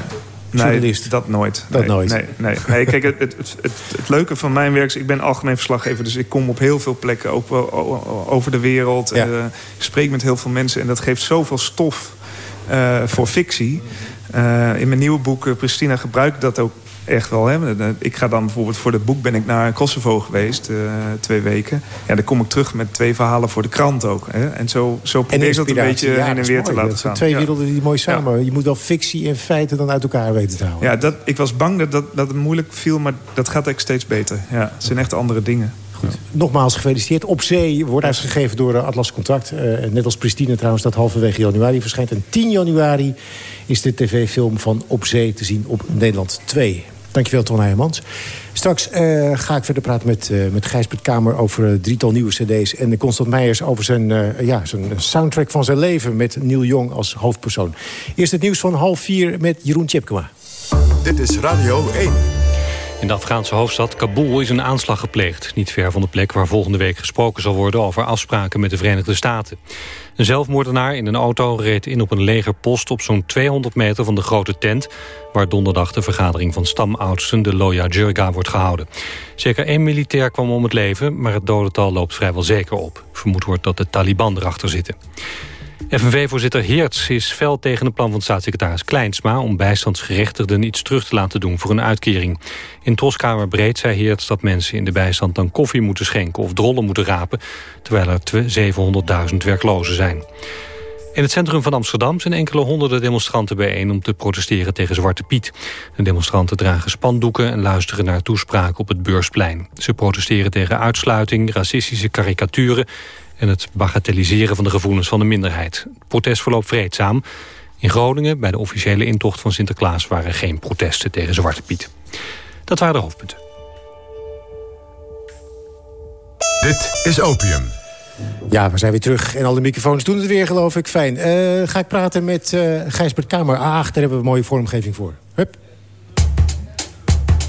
journalist? Nee, dat nooit. Dat nee, nooit. Nee, nee, nee. Kijk, het, het, het, leuke van mijn werk is... ik ben algemeen verslaggever, dus ik kom op heel veel plekken... ook wel o- o- over de wereld. Ja. Eh, ik spreek met heel veel mensen en dat geeft zoveel stof voor fictie. Eh, in mijn nieuwe boek, eh, Pristina, gebruik ik dat ook Echt wel, hè. Ik ga dan bijvoorbeeld voor het boek ben ik naar Kosovo geweest, twee weken. Ja, dan kom ik terug met twee verhalen voor de krant ook. Hè. En zo, zo probeer ik dat een beetje heen en weer te laten gaan. Twee werelden die mooi samen. Je moet wel fictie en feiten dan uit elkaar weten te houden. Ja, dat, ik was bang dat, dat, dat het moeilijk viel, maar dat gaat eigenlijk steeds beter. Ja, het zijn echt andere dingen. Goed. Nogmaals gefeliciteerd. Op Zee wordt uitgegeven door Atlas Contract. Uh, net als Pristine trouwens, dat halverwege januari verschijnt. En 10 januari is de tv-film van Op Zee te zien op Nederland 2. Dankjewel, Ton Heijmans. Straks uh, ga ik verder praten met, uh, met Gijsbert Kamer over uh, drietal nieuwe cd's... en Constant Meijers over zijn, ja, zijn soundtrack van zijn leven... met Neil Jong als hoofdpersoon. Eerst het nieuws van half vier met Jeroen Tjepkema. Dit is Radio 1. In de Afghaanse hoofdstad Kabul is een aanslag gepleegd. Niet ver van de plek waar volgende week gesproken zal worden... over afspraken met de Verenigde Staten. Een zelfmoordenaar in een auto reed in op een legerpost... op zo'n 200 meter van de grote tent... waar donderdag de vergadering van stamoudsten, de Loya Jirga, wordt gehouden. Zeker één militair kwam om het leven... maar het dodental loopt vrijwel zeker op. Vermoed wordt dat de Taliban erachter zitten. FNV-voorzitter Heerts is fel tegen het plan van staatssecretaris Kleinsma... om bijstandsgerechtigden iets terug te laten doen voor een uitkering. In Troskamer Breed zei Heerts dat mensen in de bijstand dan koffie moeten schenken... of drollen moeten rapen, terwijl er 700.000 werklozen zijn. In het centrum van Amsterdam zijn enkele honderden demonstranten bijeen... om te protesteren tegen Zwarte Piet. De demonstranten dragen spandoeken en luisteren naar toespraken op het Beursplein. Ze protesteren tegen uitsluiting, racistische karikaturen en het bagatelliseren van de gevoelens van de minderheid. Het protest verloopt vreedzaam. In Groningen, bij de officiële intocht van Sinterklaas... waren geen protesten tegen Zwarte Piet. Dat waren de hoofdpunten. Dit is Opium. Ja, we zijn weer terug. En alle microfoons doen het weer, geloof ik. Fijn. Uh, ga ik praten met uh, Gijsbert Kamer. A8, daar hebben we een mooie vormgeving voor. Hup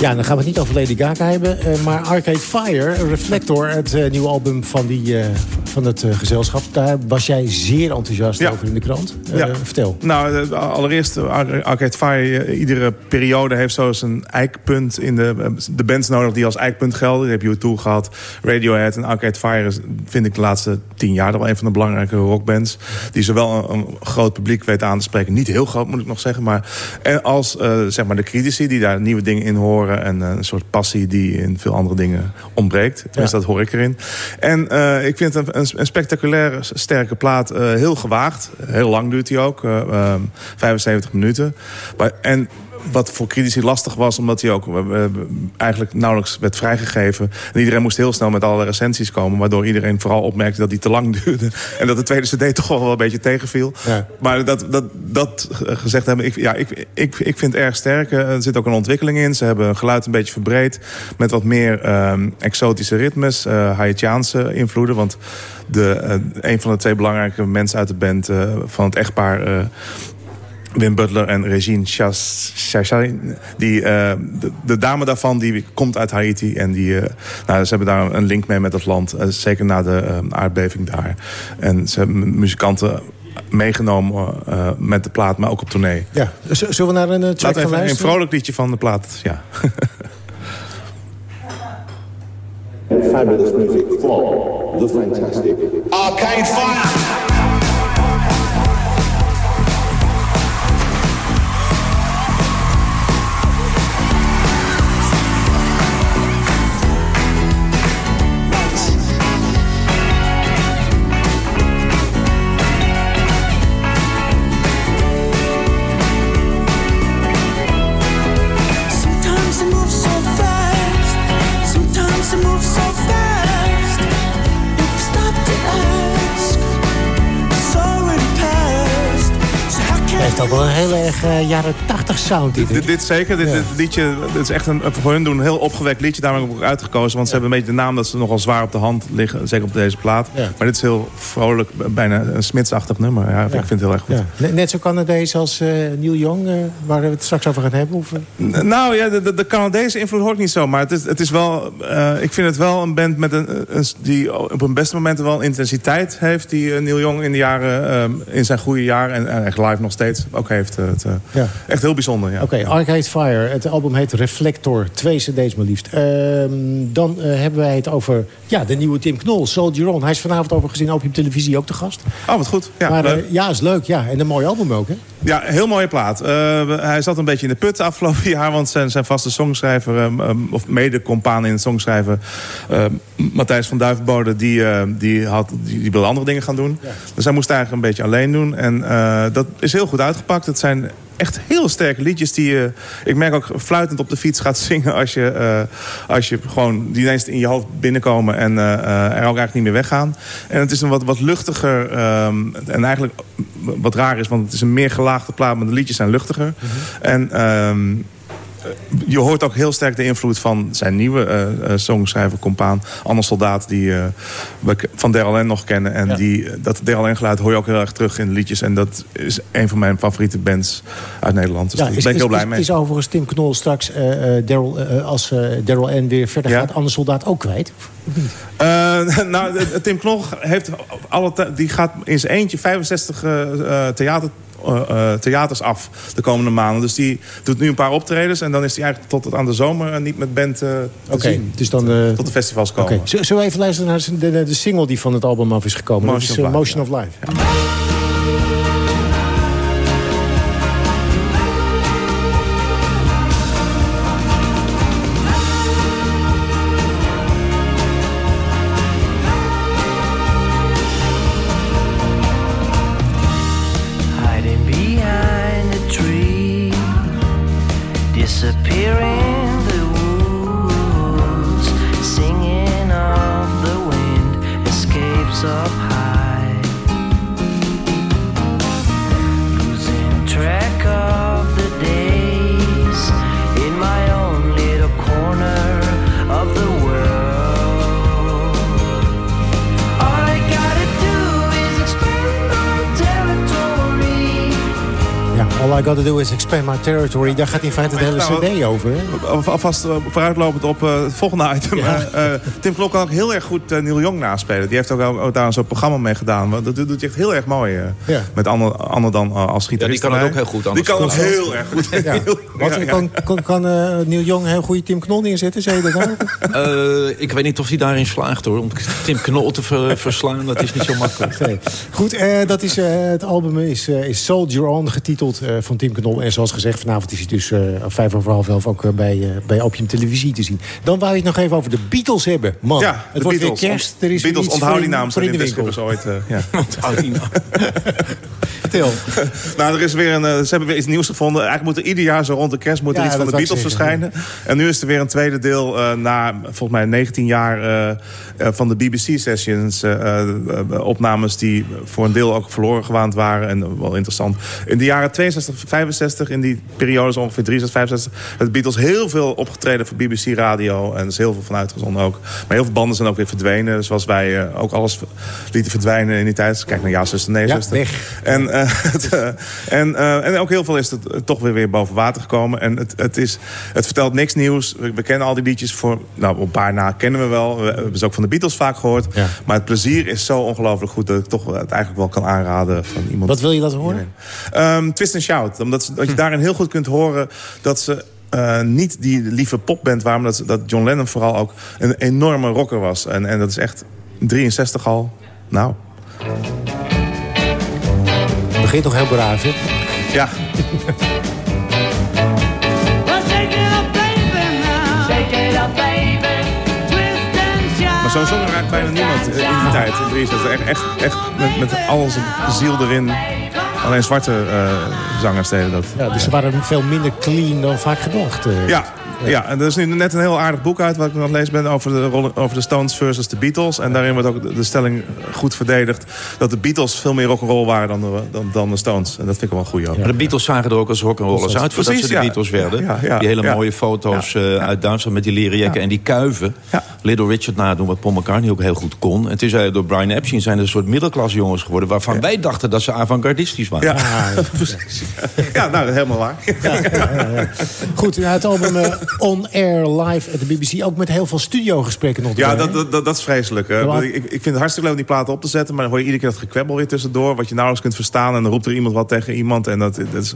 Ja, dan gaan we het niet over Lady Gaga hebben. Uh, maar Arcade Fire, Reflector, het uh, nieuwe album van, die, uh, van het gezelschap. Daar was jij zeer enthousiast over in de krant. Ja. Vertel. Nou, allereerst, Arcade Fire, iedere periode heeft zo een eikpunt in de, de bands nodig die als eikpunt gelden. Je hebt U2 gehad, Radiohead en Arcade Fire is, vind ik de laatste tien jaar wel een van de belangrijke rockbands. Die zowel een, een groot publiek weten aan te spreken. Niet heel groot, moet ik nog zeggen. Maar en als zeg maar de critici die daar nieuwe dingen in horen en eh, een soort passie die in veel andere dingen ontbreekt. Dus dat hoor ik erin. En ik vind het een, een, spectaculaire, sterke plaat. Uh, heel gewaagd. Heel lang duurt hij ook. 75 minuten. Maar, en wat voor critici lastig was, omdat hij ook eigenlijk nauwelijks werd vrijgegeven. En iedereen moest heel snel met alle recensies komen. Waardoor iedereen vooral opmerkte dat hij te lang duurde. En dat de tweede cd toch wel een beetje tegenviel. Ja. Maar dat, dat, dat gezegd hebben, ik, ja, ik, ik, ik vind het erg sterk. Er zit ook een ontwikkeling in. Ze hebben geluid een beetje verbreed. Met wat meer um, exotische ritmes. Uh, Haitiaanse invloeden. Want de, uh, een van de twee belangrijke mensen uit de band van het echtpaar... Wim Butler en Regine Chachai. Die, uh, de, de, dame daarvan die komt uit Haiti. En die, uh, nou, ze hebben daar een link mee met het land. Uh, zeker na de aardbeving daar. En ze hebben muzikanten meegenomen met de plaat, maar ook op tournee. Ja, zullen we naar een track Laten gaan luisteren? Een vrolijk liedje van de plaat, ja. Fabulous music from the fantastic Arcade Fire! Uh, jaren 80 sound. Dit, dit, dit zeker. Dit, dit, liedje dit is echt een, voor hun doen een heel opgewekt liedje. Daarom heb ik ook uitgekozen. Want ze hebben een beetje de naam dat ze nogal zwaar op de hand liggen. Zeker op deze plaat. Maar dit is heel vrolijk. Bijna een smidsachtig nummer. Ja, Ik vind het heel erg goed. Net zo Canadees als uh, Neil Young. Uh, waar we het straks over gaan hebben. Of? Nou ja, de, de, de Canadese invloed hoort niet zo. Maar het is, het is wel... ik vind het wel een band met een, een, die op een beste momenten wel intensiteit heeft. Die Neil Young in de jaren... in zijn goede jaren en, en echt live nog steeds ook heeft. Het, ja. Echt heel bijzonder, ja. Oké, okay, Arcade Fire. Het album heet Reflector. Twee cd's maar liefst. Ehm, dan uh, hebben wij het over ja, de nieuwe Tim Knol, Soldier On. Hij is vanavond over gezien op televisie ook te gast. Oh, wat goed. Ja, maar, uh, ja, is leuk. Ja. En een mooi album ook, hè? Ja, heel mooie plaat. Uh, hij zat een beetje in de put afgelopen jaar... want zijn, zijn vaste songschrijver, um, of mede-compaan in het songschrijven... Matthijs van Duivenbode, die, die, had, die, die wilde andere dingen gaan doen. Ja. Dus hij moest eigenlijk een beetje alleen doen. En dat is heel goed uitgepakt. Het zijn echt heel sterke liedjes die je... ik merk ook fluitend op de fiets gaat zingen... als je, uh, als je gewoon die ineens in je hoofd binnenkomen... en uh, er ook eigenlijk niet meer weggaan. En het is een wat, wat luchtiger... Um, en eigenlijk wat raar is, want het is een meer gelaagde plaat... maar de liedjes zijn luchtiger. Mm -hmm. En... Um, je hoort ook heel sterk de invloed van zijn nieuwe uh, songschrijver, compaan, Anne Soldaat, die uh, we van Daryl nog kennen. En ja. die, dat Daryl geluid hoor je ook heel erg terug in de liedjes. En dat is een van mijn favoriete bands uit Nederland. Dus ja, daar ben ik heel blij is, mee. Is overigens Tim Knol straks, Daryl, als Daryl N weer verder ja? gaat, Anne Soldaat ook kwijt? nou, Tim Knol heeft alle die gaat in zijn eentje 65 theater theaters af de komende maanden. Dus die doet nu een paar optredens. En dan is hij eigenlijk tot aan de zomer niet met band te okay, zien. Dus dan, tot de festivals komen. Okay. Zullen we even luisteren naar de, de, de, single die van het album af is gekomen? Motion, is, Motion Life, of Life. Ja. Expand My Territory. Daar gaat in feite de hele nou, cd over. Alvast uh, vooruitlopend op het volgende item. Ja. Uh, Tim Klok kan ook heel erg goed Neil Young naspelen. Die heeft ook, ook daar zo'n programma mee gedaan. Dat, dat doet hij echt heel erg mooi. Ja. Met Anne, Anne dan als gitarist. Ja, die kan het ook heel goed. Die kan het heel erg goed. Ja. Wat, kan, kan, kan Neil Young een heel goede Tim Knol neerzetten? Zei je dat ik weet niet of hij daarin slaagt hoor. Om Tim Knol te ver, verslaan, dat is niet zo makkelijk. Nee. Goed, dat is, het album is, is Soldier On getiteld van Tim Knol. En zoals gezegd, vanavond is hij dus uh, vijf over half elf ook bij, uh, bij Opium Televisie te zien. Dan wou je het nog even over de Beatles hebben. Man, ja, het wordt Beatles. weer kerst. Er is Beatles, onthoud die naam. In de winkel. Ooit, uh, ja. onthoud die naam. Vertel. nou, er is weer een, ze hebben weer iets nieuws gevonden. Eigenlijk moet er ieder jaar zo rond de kerst moet er ja, iets van de Beatles verschijnen. En nu is er weer een tweede deel na volgens mij 19 jaar van de BBC-sessions. opnames die voor een deel ook verloren gewaand waren. En wel interessant. In de jaren 62, 65, in die periode zo ongeveer 63, 65... het Beatles heel veel opgetreden voor BBC Radio. En er is heel veel van uitgezonden ook. Maar heel veel banden zijn ook weer verdwenen. Zoals wij uh, ook alles lieten verdwijnen in die tijd. Kijk naar Ja, zuster, nee, zuster. Ja, weg. En, uh, het, uh, en, en ook heel veel is het toch weer, weer boven water gekomen. En het, het, is, het vertelt niks nieuws. We, we, kennen al die liedjes voor... Nou, een paar na kennen we wel. We hebben ze ook van de Beatles vaak gehoord. Ja. Maar het plezier is zo ongelooflijk goed... dat ik toch het eigenlijk wel kan aanraden van iemand. Wat wil je dat horen? Um, Twist and Shout. Omdat dat je daarin heel goed kunt horen dat ze uh, niet die lieve popband waren... Maar dat, dat John Lennon vooral ook een enorme rocker was. En, en dat is echt 63 al. Nou. Het begint toch heel braaf, hè? Ja. Maar zo zong er eigenlijk bijna niemand in die tijd, in 63. Echt, echt, echt met, met al zijn ziel erin. Alleen zwarte uh, zangers deden dat. Ja, dus ze waren veel minder clean dan vaak gedacht. Uh. Ja, Ja, en er is nu net een heel aardig boek uit... wat ik nog lees ben over de, over de Stones versus de Beatles. En daarin wordt ook de stelling goed verdedigd... dat de Beatles veel meer rock'n'roll waren dan de, dan, dan de Stones. En dat vind ik wel een goede ook. Maar de Beatles zagen er ook als rock'n'rollers uit... voordat ze de Beatles werden. die hele mooie foto's uh, uit Duitsland met die leren jekken en die kuiven. Little Richard nadoen, wat Paul McCartney ook heel goed kon. En het is door Brian Epstein zijn er een soort middelklas jongens geworden... waarvan wij dachten dat ze avant-gardistisch waren. Ja, precies. Ja, nou, helemaal waar. Goed, het album uh, On Air Live at de BBC... ook met heel veel studiogesprekken nog Ja, dat, dat, dat, is vreselijk. Ik, ik vind het hartstikke leuk om die platen op te zetten... maar dan hoor je iedere keer dat gekwebbel weer tussendoor... wat je nauwelijks kunt verstaan en dan roept er iemand wat tegen iemand. En dat, dat is,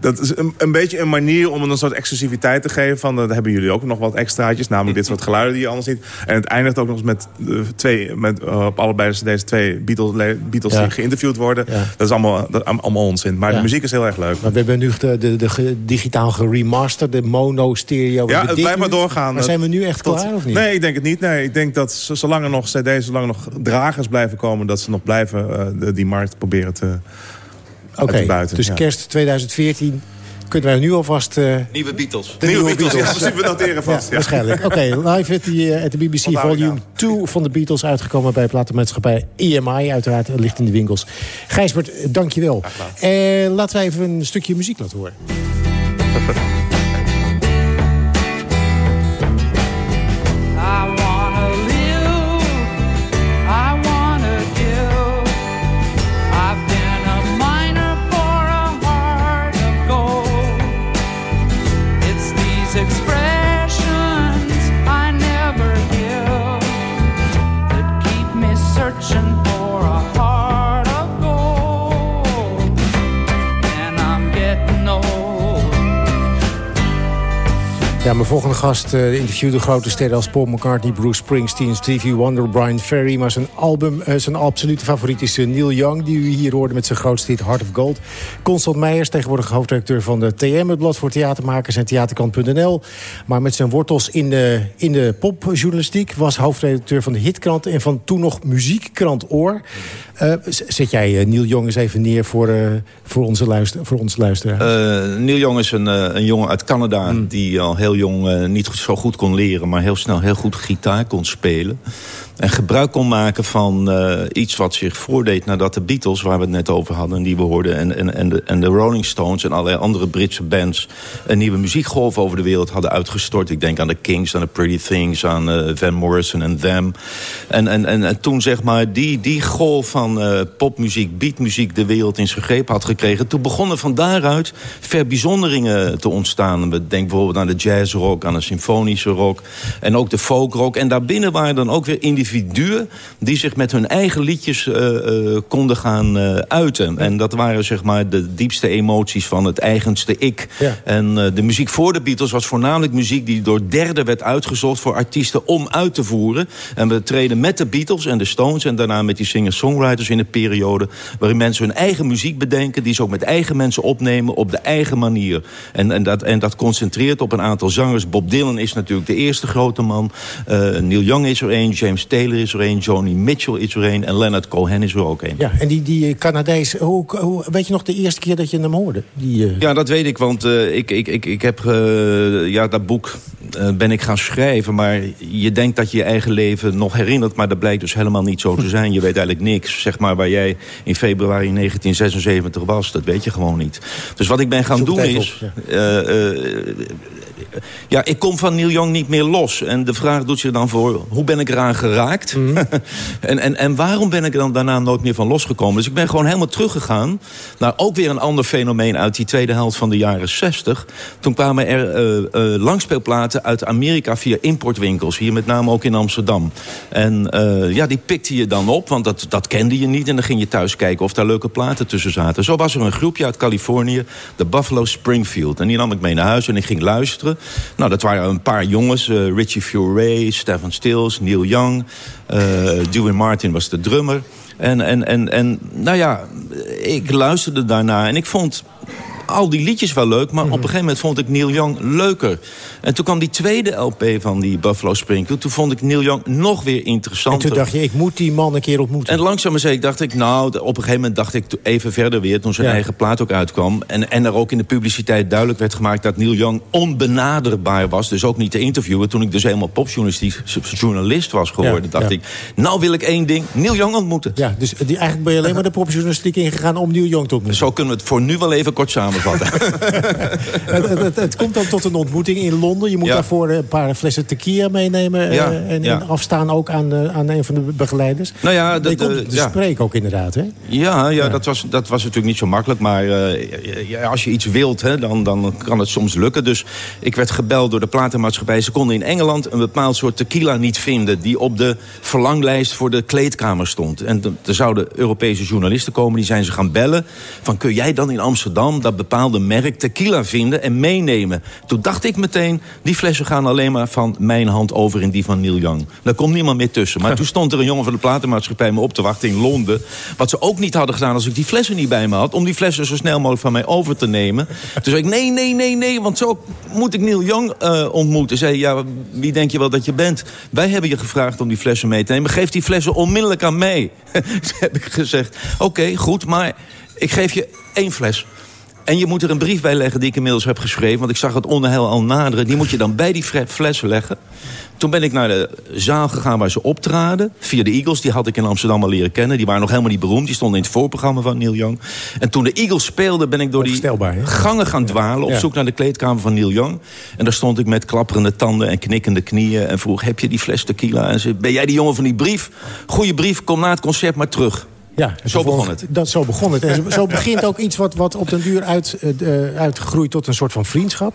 dat is een, een beetje een manier om een soort exclusiviteit te geven... van dat hebben jullie ook nog wat extraatjes... namelijk dit soort geluiden die je anders niet... en het eindigt ook nog eens met uh, twee... Met, uh, op allebei deze twee Beatles, Beatles die geïnterviewd worden. Dat is allemaal, dat, allemaal onzin. Maar de muziek is heel erg leuk. Maar we hebben nu de, de, de digitaal geremasterd, de mono-stereo. Ja, het blijft maar doorgaan. Maar zijn we nu echt klaar of niet? Nee, ik denk het niet. Nee, ik denk dat zolang er nog cd's, zolang er nog dragers blijven komen... dat ze nog blijven uh, die markt proberen te, Oké, okay, dus kerst 2014 kunnen wij nu alvast... Uh, nieuwe Beatles. De nieuwe, nieuwe Beatles, Beatles. Ja, we noteren vast. Ja, waarschijnlijk. Oké, okay, live at, die, uh, de BBC Volume 2 van de Beatles uitgekomen bij platenmaatschappij EMI. Uiteraard ligt in de winkels. Gijsbert, dankjewel. En uh, laten we even een stukje muziek laten horen. Ja, mijn volgende gast uh, interviewde grote sterren als Paul McCartney, Bruce Springsteen, Stevie Wonder, Brian Ferry. Maar zijn album, uh, zijn absolute favoriet is uh, Neil Young, die u hier hoorde met zijn grootste hit Heart of Gold. Constant Meijers, tegenwoordig hoofdredacteur van de TM, het blad voor theatermakers en theaterkant.nl. Maar met zijn wortels in de, in de popjournalistiek was hoofdredacteur van de Hitkrant en van toen nog Muziekkrant Oor. zet jij Neil Young eens even neer voor, voor, onze luister, voor luisteraars? Neil Young is een, een jongen uit Canada mm. die al heel jong uh, niet zo goed kon leren... maar heel snel heel goed gitaar kon spelen. En gebruik kon maken van uh, iets wat zich voordeed nadat de Beatles... waar we het net over hadden, die we hoorden... en, en, en, de, en de Rolling Stones en allerlei andere Britse bands... een nieuwe muziekgolf over de wereld hadden uitgestort. Ik denk aan de Kings, aan de Pretty Things, aan uh, Van Morrison en Them. En, en, en, en, toen zeg maar die, die golf van uh, popmuziek, beatmuziek... de wereld in zijn greep had gekregen... toen begonnen van daaruit verbijzonderingen te ontstaan. We denken bijvoorbeeld aan de jazzrock, aan de symfonische rock... en ook de folkrock. En daarbinnen waren dan ook weer individuen individuen die zich met hun eigen liedjes uh, uh, konden gaan uh, uiten. En dat waren zeg maar de diepste emoties van het eigenste ik. Ja. En de muziek voor de Beatles was voornamelijk muziek... die door derden werd uitgezocht voor artiesten om uit te voeren. En we treden met de Beatles en de Stones... en daarna met die singer-songwriters in een periode... waarin mensen hun eigen muziek bedenken... die ze ook met eigen mensen opnemen op de eigen manier. En, en, dat, en dat concentreert op een aantal zangers. Bob Dylan is natuurlijk de eerste grote man. Neil Young is er een, James Taylor is er een, Joni Mitchell is er een... en Leonard Cohen is er ook een. Ja, en die, die Canadees, hoe, hoe, weet je nog de eerste keer dat je hem hoorde? Die, uh... Ja, dat weet ik, want uh, ik, ik, ik, ik heb uh, ja, dat boek ben ik gaan schrijven... maar je denkt dat je je eigen leven nog herinnert... maar dat blijkt dus helemaal niet zo te zijn. Je weet eigenlijk niks, zeg maar, waar jij in februari 1976 was. Dat weet je gewoon niet. Dus wat ik ben gaan doen is... Ja ja, ik kom van Neil Young niet meer los. En de vraag doet zich dan voor, hoe ben ik eraan geraakt? Mhm. en, en, en waarom ben ik er dan daarna nooit meer van losgekomen? Dus ik ben gewoon helemaal teruggegaan... naar ook weer een ander fenomeen uit die tweede helft van de jaren 60. Toen kwamen er uh, uh, langspeelplaten uit Amerika via importwinkels. Hier met name ook in Amsterdam. En uh, ja, die pikte je dan op, want dat, dat kende je niet. En dan ging je thuis kijken of daar leuke platen tussen zaten. Zo was er een groepje uit Californië, de Buffalo Springfield. En die nam ik mee naar huis en ik ging luisteren. Nou, dat waren een paar jongens. Uh, Richie Furay, Stephen Stills, Neil Young. Uh, Dewey Martin was de drummer. En, en, en, en nou ja, ik luisterde daarna en ik vond al die liedjes wel leuk, maar op een gegeven moment vond ik Neil Young leuker. En toen kwam die tweede LP van die Buffalo Springfield. Toen vond ik Neil Young nog weer interessanter. En toen dacht je, ik moet die man een keer ontmoeten. En langzaam maar zeker dacht ik, nou, op een gegeven moment dacht ik even verder weer... toen zijn eigen plaat ook uitkwam. En, en er ook in de publiciteit duidelijk werd gemaakt... dat Neil Young onbenaderbaar was. Dus ook niet te interviewen. Toen ik dus helemaal popjournalist was geworden... dacht ik, nou wil ik één ding, Neil Young ontmoeten. Ja, dus die, eigenlijk ben je alleen maar de popjournalistiek ingegaan... om Neil Young te ontmoeten. Zo kunnen we het voor nu wel even kort samenvatten. het, het, het, komt dan tot een ontmoeting in Londen. Je moet daarvoor een paar flessen tequila meenemen... Ja, uh, en, ja. en afstaan ook aan, uh, aan een van de begeleiders. Nou ja, de, de- de ja. spreek ook inderdaad, hè? Ja, ja, Dat, was, dat was natuurlijk niet zo makkelijk. Maar eh, als je iets wilt, hè, dan, dan kan het soms lukken. Dus ik werd gebeld door de platenmaatschappij. Ze konden in Engeland een bepaald soort tequila niet vinden... die op de verlanglijst voor de kleedkamer stond. En de- er zouden Europese journalisten komen. Die zijn ze gaan bellen. Van kun jij dan in Amsterdam dat bepaalde merk tequila vinden en meenemen? Toen dacht ik meteen, die flessen gaan alleen maar van mijn hand over in die van Neil Young. Daar komt niemand meer tussen. Maar toen stond er een jongen van de platenmaatschappij me op te wachten in Londen. Wat ze ook niet hadden gedaan als ik die flessen niet bij me had. Om die flessen zo snel mogelijk van mij over te nemen. Toen zei ik, nee, nee, nee, nee. Want zo moet ik Neil Young eh, ontmoeten. Zei, ja, wie denk je wel dat je bent? Wij hebben je gevraagd om die flessen mee te nemen. Geef die flessen onmiddellijk aan mij. Toen heb ik gezegd, oké, goed, maar ik geef je één fles. En je moet er een brief bij leggen die ik inmiddels heb geschreven... want ik zag het onheil al naderen. Die moet je dan bij die flessen leggen. Toen ben ik naar de zaal gegaan waar ze optraden. Via de Eagles, die had ik in Amsterdam al leren kennen. Die waren nog helemaal niet beroemd. Die stonden in het voorprogramma van Neil Young. En toen de Eagles speelden, ben ik door die gangen gaan dwalen... op zoek naar de kleedkamer van Neil Young. En daar stond ik met klapperende tanden en knikkende knieën... en vroeg, heb je die fles tequila? En ze ben jij die jongen van die brief? Goeie brief, kom na het concert maar terug. Ja, Zo begon vervolgens- Dat, zo begon het. En zo- zo begint ook iets wat, wat op den duur uit, eh, eh, uitgroeit tot een soort van vriendschap.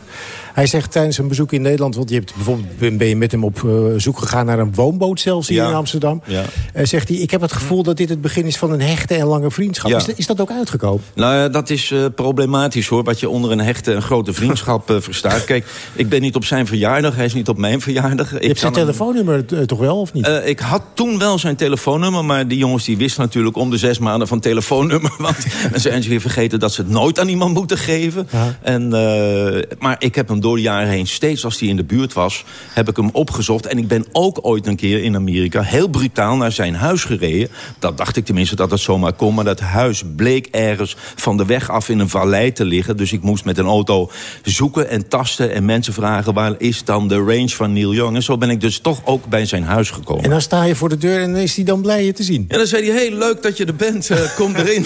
Hij zegt tijdens een bezoek in Nederland... want je hebt bijvoorbeeld ben- je met hem op eh, zoek gegaan naar een woonboot zelfs hier Ja. in Amsterdam. Ja. Eh, zegt hij, ik heb het gevoel dat dit het begin is van een hechte en lange vriendschap. Ja. Is, dat- is dat ook uitgekomen? Nou ja, dat is eh, problematisch hoor. Wat je onder een hechte en grote vriendschap verstaat. Kijk, ik ben niet op zijn verjaardag. Hij is niet op mijn verjaardag. Je hebt zijn telefoonnummer toch wel, of niet? Eh, ik had toen wel zijn telefoonnummer, maar die jongens die wisten natuurlijk om de zes maanden van telefoonnummer. Want dan zijn ze weer vergeten dat ze het nooit aan iemand moeten geven. En, eh, maar ik heb hem door de jaren heen, steeds als hij in de buurt was, heb ik hem opgezocht. En ik ben ook ooit een keer in Amerika heel brutaal naar zijn huis gereden. Dat dacht ik tenminste dat het zomaar kon. Maar dat huis bleek ergens van de weg af in een vallei te liggen. Dus ik moest met een auto zoeken en tasten en mensen vragen... waar is dan de range van Neil Young? En zo ben ik dus toch ook bij zijn huis gekomen. En dan sta je voor de deur en is hij dan blij je te zien. En dan zei hij, hey, leuk dat je er bent, eh, kom erin.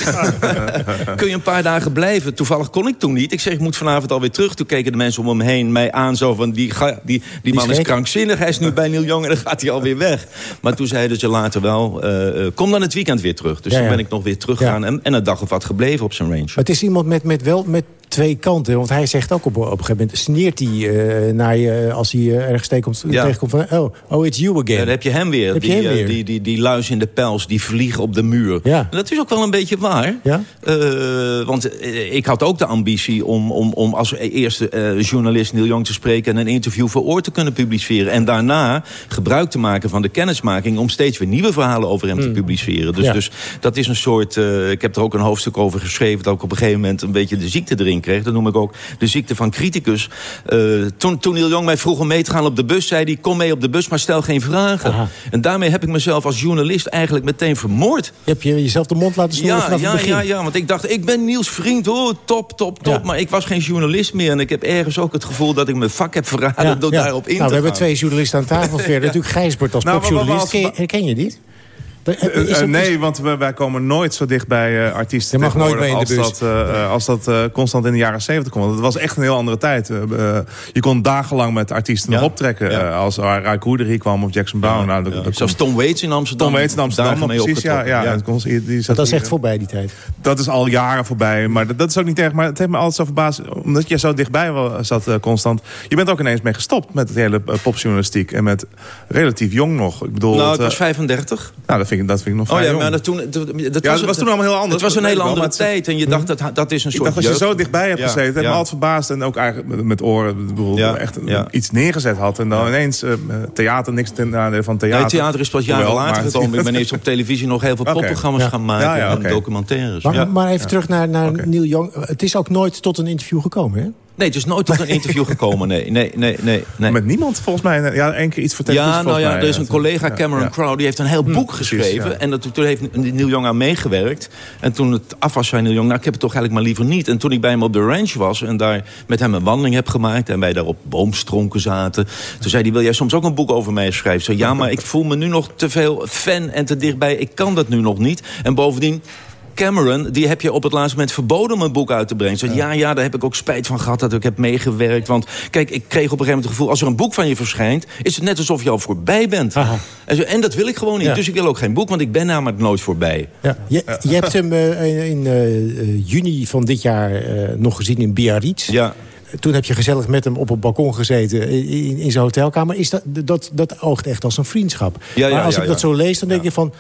Kun je een paar dagen blijven? Toevallig kon ik toen niet. Ik zeg, ik moet vanavond alweer terug. Toen keken de mensen om hem heen mij aan zo van... die, ga- die, die man is krankzinnig, hij is nu bij Neil Young... en dan gaat hij alweer weg. Maar toen zeiden ze later wel, eh, eh, kom dan het weekend weer terug. Dus Ja, toen ben ik nog weer teruggegaan... En, en een dag of wat gebleven op zijn range. Maar het is iemand met, met wel met twee kanten. Want hij zegt ook op, op een gegeven moment... sneert hij eh, naar je als hij eh, ergens tegenkomt, Ja. tegenkomt van... oh, oh, it's you again. Ja, dan heb je hem weer. Heb die, hem eh, weer. Die, die, die luis in de pels, die vliegen op de muur. Ja. En dat is ook wel een beetje waar. Ja? Eh, want eh, ik had ook de ambitie om, om, om als eerste eh, journalist Neil Young te spreken... en een interview voor oor te kunnen publiceren. En daarna gebruik te maken van de kennismaking... om steeds weer nieuwe verhalen over hem te publiceren. Dus, Ja. dus dat is een soort... eh, ik heb er ook een hoofdstuk over geschreven... dat ik op een gegeven moment een beetje de ziekte erin kreeg. Dat noem ik ook de ziekte van criticus. Eh, toen, toen Neil Young mij vroeg om mee te gaan op de bus... zei hij, kom mee op de bus, maar stel geen vragen. En daarmee heb ik mezelf als journalist eigenlijk meteen vermoord. Je hebt je, jezelf de mond laten snoeren Ja, vanaf ja, het begin. ja, ja, want ik dacht, ik ben Niels vriend, oh, top, top, top. Maar ik was geen journalist meer. En ik heb ergens ook het gevoel dat ik mijn vak heb verraden Ja, door daarop in nou, te we hebben twee journalisten aan tafel verder. Natuurlijk Gijsbert als Nou, popjournalist. Ken, als- je- herken Eh, dat- eh, nee, want we- wij komen nooit zo dicht bij eh, artiesten Je mag nooit mee in de als dat, eh, eh, als dat eh, constant in de jaren 70 kwam. Het was echt een heel andere tijd. Je kon dagenlang met artiesten nog optrekken. eh, als Cooder hier kwam of Jackson Brown. Nou, dat- dat Zelfs Tom Waits in Amsterdam. Tom Waits in Amsterdam, precies. Ja, ja, Ja. het kon- die- die zat dat is echt voorbij, die tijd. Dat is al jaren voorbij. Maar dat, dat is ook niet erg. Maar het heeft me altijd zo verbaasd. Omdat je zo dichtbij zat eh, constant. Je bent ook ineens mee gestopt met het hele popjournalistiek. En met relatief jong nog. Ik bedoel, Nou, het, ik was eh, 35. nou, dat vind vind ik, dat vind ik nog Oh vrij ja, jong. maar dat, toen, dat, dat Ja, was, dat was toen allemaal heel anders. Het was een hele wel, andere tijd. En je dacht, dat, dat is een Ik soort dacht, als je jeugd. zo dichtbij hebt Ja, gezeten, heb ja. me altijd verbaasd en ook eigenlijk met oren bedoel, Ja, echt ja. iets neergezet had. En dan ineens eh, theater, niks ten nadele van theater. Nee, theater is pas jaren later gekomen. Ik ben eerst op televisie nog heel veel popprogramma's Ja. gaan maken. Ja, ja, en documentaires. Maar, Ja. maar even terug naar, naar Neil Young. Het is ook nooit tot een interview gekomen, hè? Nee, het is nooit tot een interview gekomen. Nee, nee, nee, nee. nee. Met niemand volgens mij. Ja, één keer iets voor televisie Ja, nou ja, mij, er is een collega, Cameron ja. Crowe... die heeft een heel boek geschreven. ja. En dat, toen heeft Neil Young aan meegewerkt. En toen het af was, zei Neil Young... nou, ik heb het toch eigenlijk maar liever niet. En toen ik bij hem op de ranch was... en daar met hem een wandeling heb gemaakt... en wij daar op boomstronken zaten... toen zei hij, wil jij soms ook een boek over mij schrijven? Zei, ja, maar ik voel me nu nog te veel fan en te dichtbij. Ik kan dat nu nog niet. En bovendien... Cameron, die heb je op het laatste moment verboden om een boek uit te brengen. Ja, ja, daar heb ik ook spijt van gehad dat ik heb meegewerkt. Want kijk, ik kreeg op een gegeven moment het gevoel... als er een boek van je verschijnt, is het net alsof je al voorbij bent. En, zo, en dat wil ik gewoon niet. Ja. Dus ik wil ook geen boek, want ik ben namelijk nooit voorbij. Ja. Je, je hebt hem eh, in eh, eh, juni van dit jaar nog gezien in Biarritz. Ja. Toen heb je gezellig met hem op het balkon gezeten in, in, zijn hotelkamer. Is dat, dat, dat oogt echt als een vriendschap. Ja, ja, maar als ja, ik dat zo lees, dan denk je van...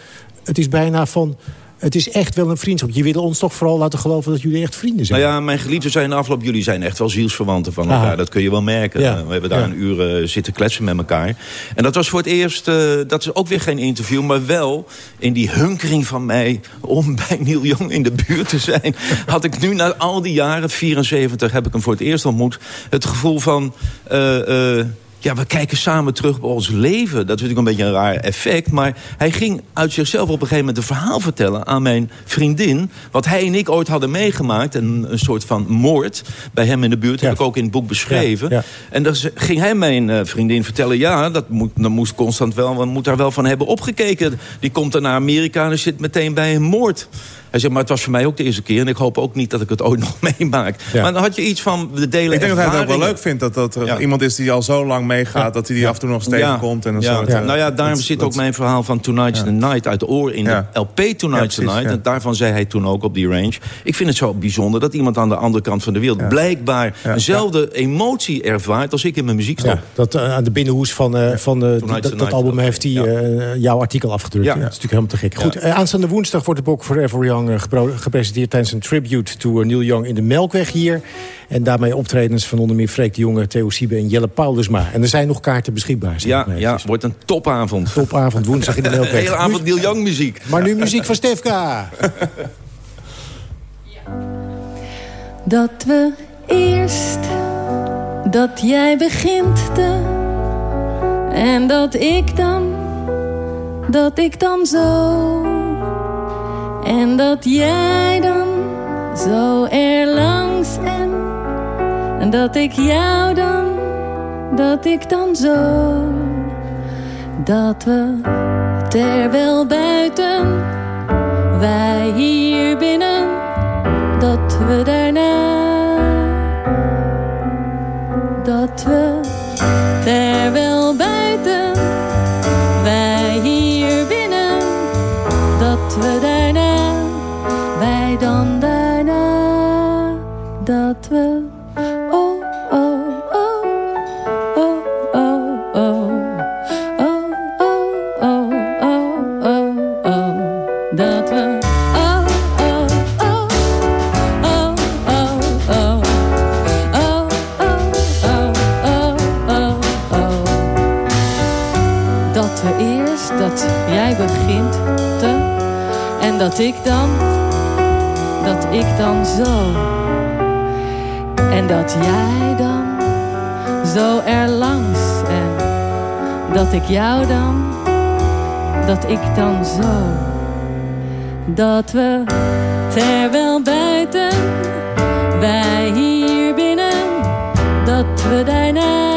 het is bijna van... Het is echt wel een vriendschap. Je wil ons toch vooral laten geloven dat jullie echt vrienden zijn. Nou ja, mijn geliefden zijn de afgelopen... jullie zijn echt wel zielsverwanten van elkaar. Aha. Dat kun je wel merken. Ja. Uh, We hebben daar Ja. een uur eh, zitten kletsen met elkaar. En dat was voor het eerst... eh, dat is ook weer geen interview, maar wel... in die hunkering van mij om bij Neil Young in de buurt te zijn... had ik nu na al die jaren, 74 heb ik hem voor het eerst ontmoet... het gevoel van... eh, eh, ja, we kijken samen terug op ons leven. Dat is natuurlijk een beetje een raar effect. Maar hij ging uit zichzelf op een gegeven moment een verhaal vertellen... aan mijn vriendin, wat hij en ik ooit hadden meegemaakt. Een, een soort van moord bij hem in de buurt. heb ik ook in het boek beschreven. Ja, ja. En dan ging hij mijn eh, vriendin vertellen... ja, dat moet, dan moest Constant wel, we moeten daar wel van hebben opgekeken. Die komt dan naar Amerika en zit meteen bij een moord. Hij zegt, maar het was voor mij ook de eerste keer... en ik hoop ook niet dat ik het ooit nog meemaak. Ja. Maar dan had je iets van, we delen Ik denk dat hij het ook wel leuk vindt dat, dat er Ja. iemand is die al zo lang meegaat... dat hij die af en toe nog eens tegenkomt. En een ja. soort, Ja. eh, Nou ja, daarom dat- zit dat- ook mijn verhaal van Tonight's the Night uit de oor in Ja. de LP Tonight's Ja, the Night. ja. En daarvan zei hij toen ook op die range. Ik vind het zo bijzonder dat iemand aan de andere kant van de wereld... blijkbaar dezelfde emotie ervaart als ik in mijn muziek stop. Ja, dat, eh, aan de binnenhoes van, eh, van eh, dat, album heeft hij eh, jouw artikel afgedrukt. Dat is natuurlijk helemaal te gek. Goed, eh, aanstaande woensdag wordt het boek Forever Young gepresenteerd... tijdens een tribute to eh, Neil Young in de Melkweg hier. En daarmee optredens van onder meer Freek de Jonge, Theo Siebe en Jelle Paulusma. En er zijn nog kaarten beschikbaar. zeg Ja, ja, wordt een topavond. Topavond, woensdag in de Een Melkweg. hele avond Neil Young muziek. Maar nu muziek van Stefka. Dat we eerst, dat jij begint te, en dat ik dan, dat ik dan zo, en dat jij dan zo erlangs en, en dat ik jou dan, dat ik dan zo, dat we terwijl buiten, wij hier binnen dat we daarna dat we terwijl we oh oh oh oh oh oh oh oh oh oh oh oh dat we oh oh oh Oh, oh, oh. Oh, oh, oh, oh, oh, oh. Dat we eerst, dat jij begint te En dat ik dan, dat ik dan zo En dat jij dan zo erlangs En dat ik jou dan, dat ik dan zo Dat we terwijl buiten wij hier binnen, dat we daarna,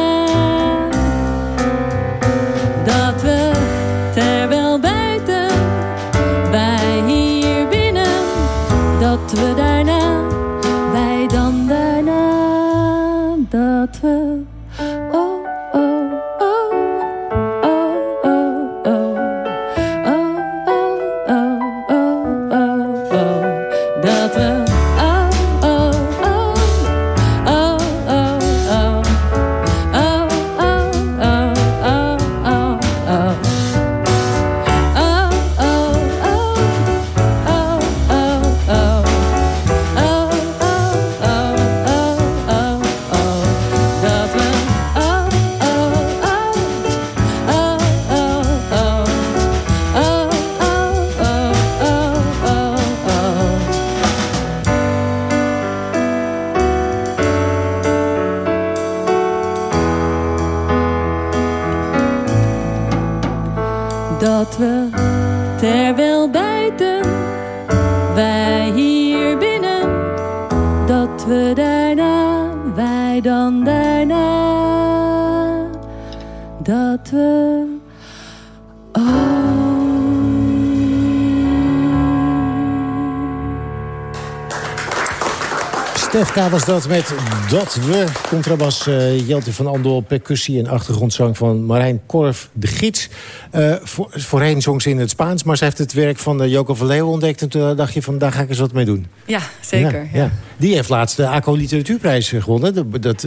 Stefka was dat met Dat We. Contrabas uh, Jelte van Andel, percussie en achtergrondzang van Marijn Korf, de gids. Uh, voor, voorheen zong ze in het Spaans, maar ze heeft het werk van uh, Joko van Leeuwen ontdekt. En toen dacht je van, daar ga ik eens wat mee doen. Ja, zeker. Ja, ja. Die heeft laatst de ACO Literatuurprijs gewonnen. Dat, dat,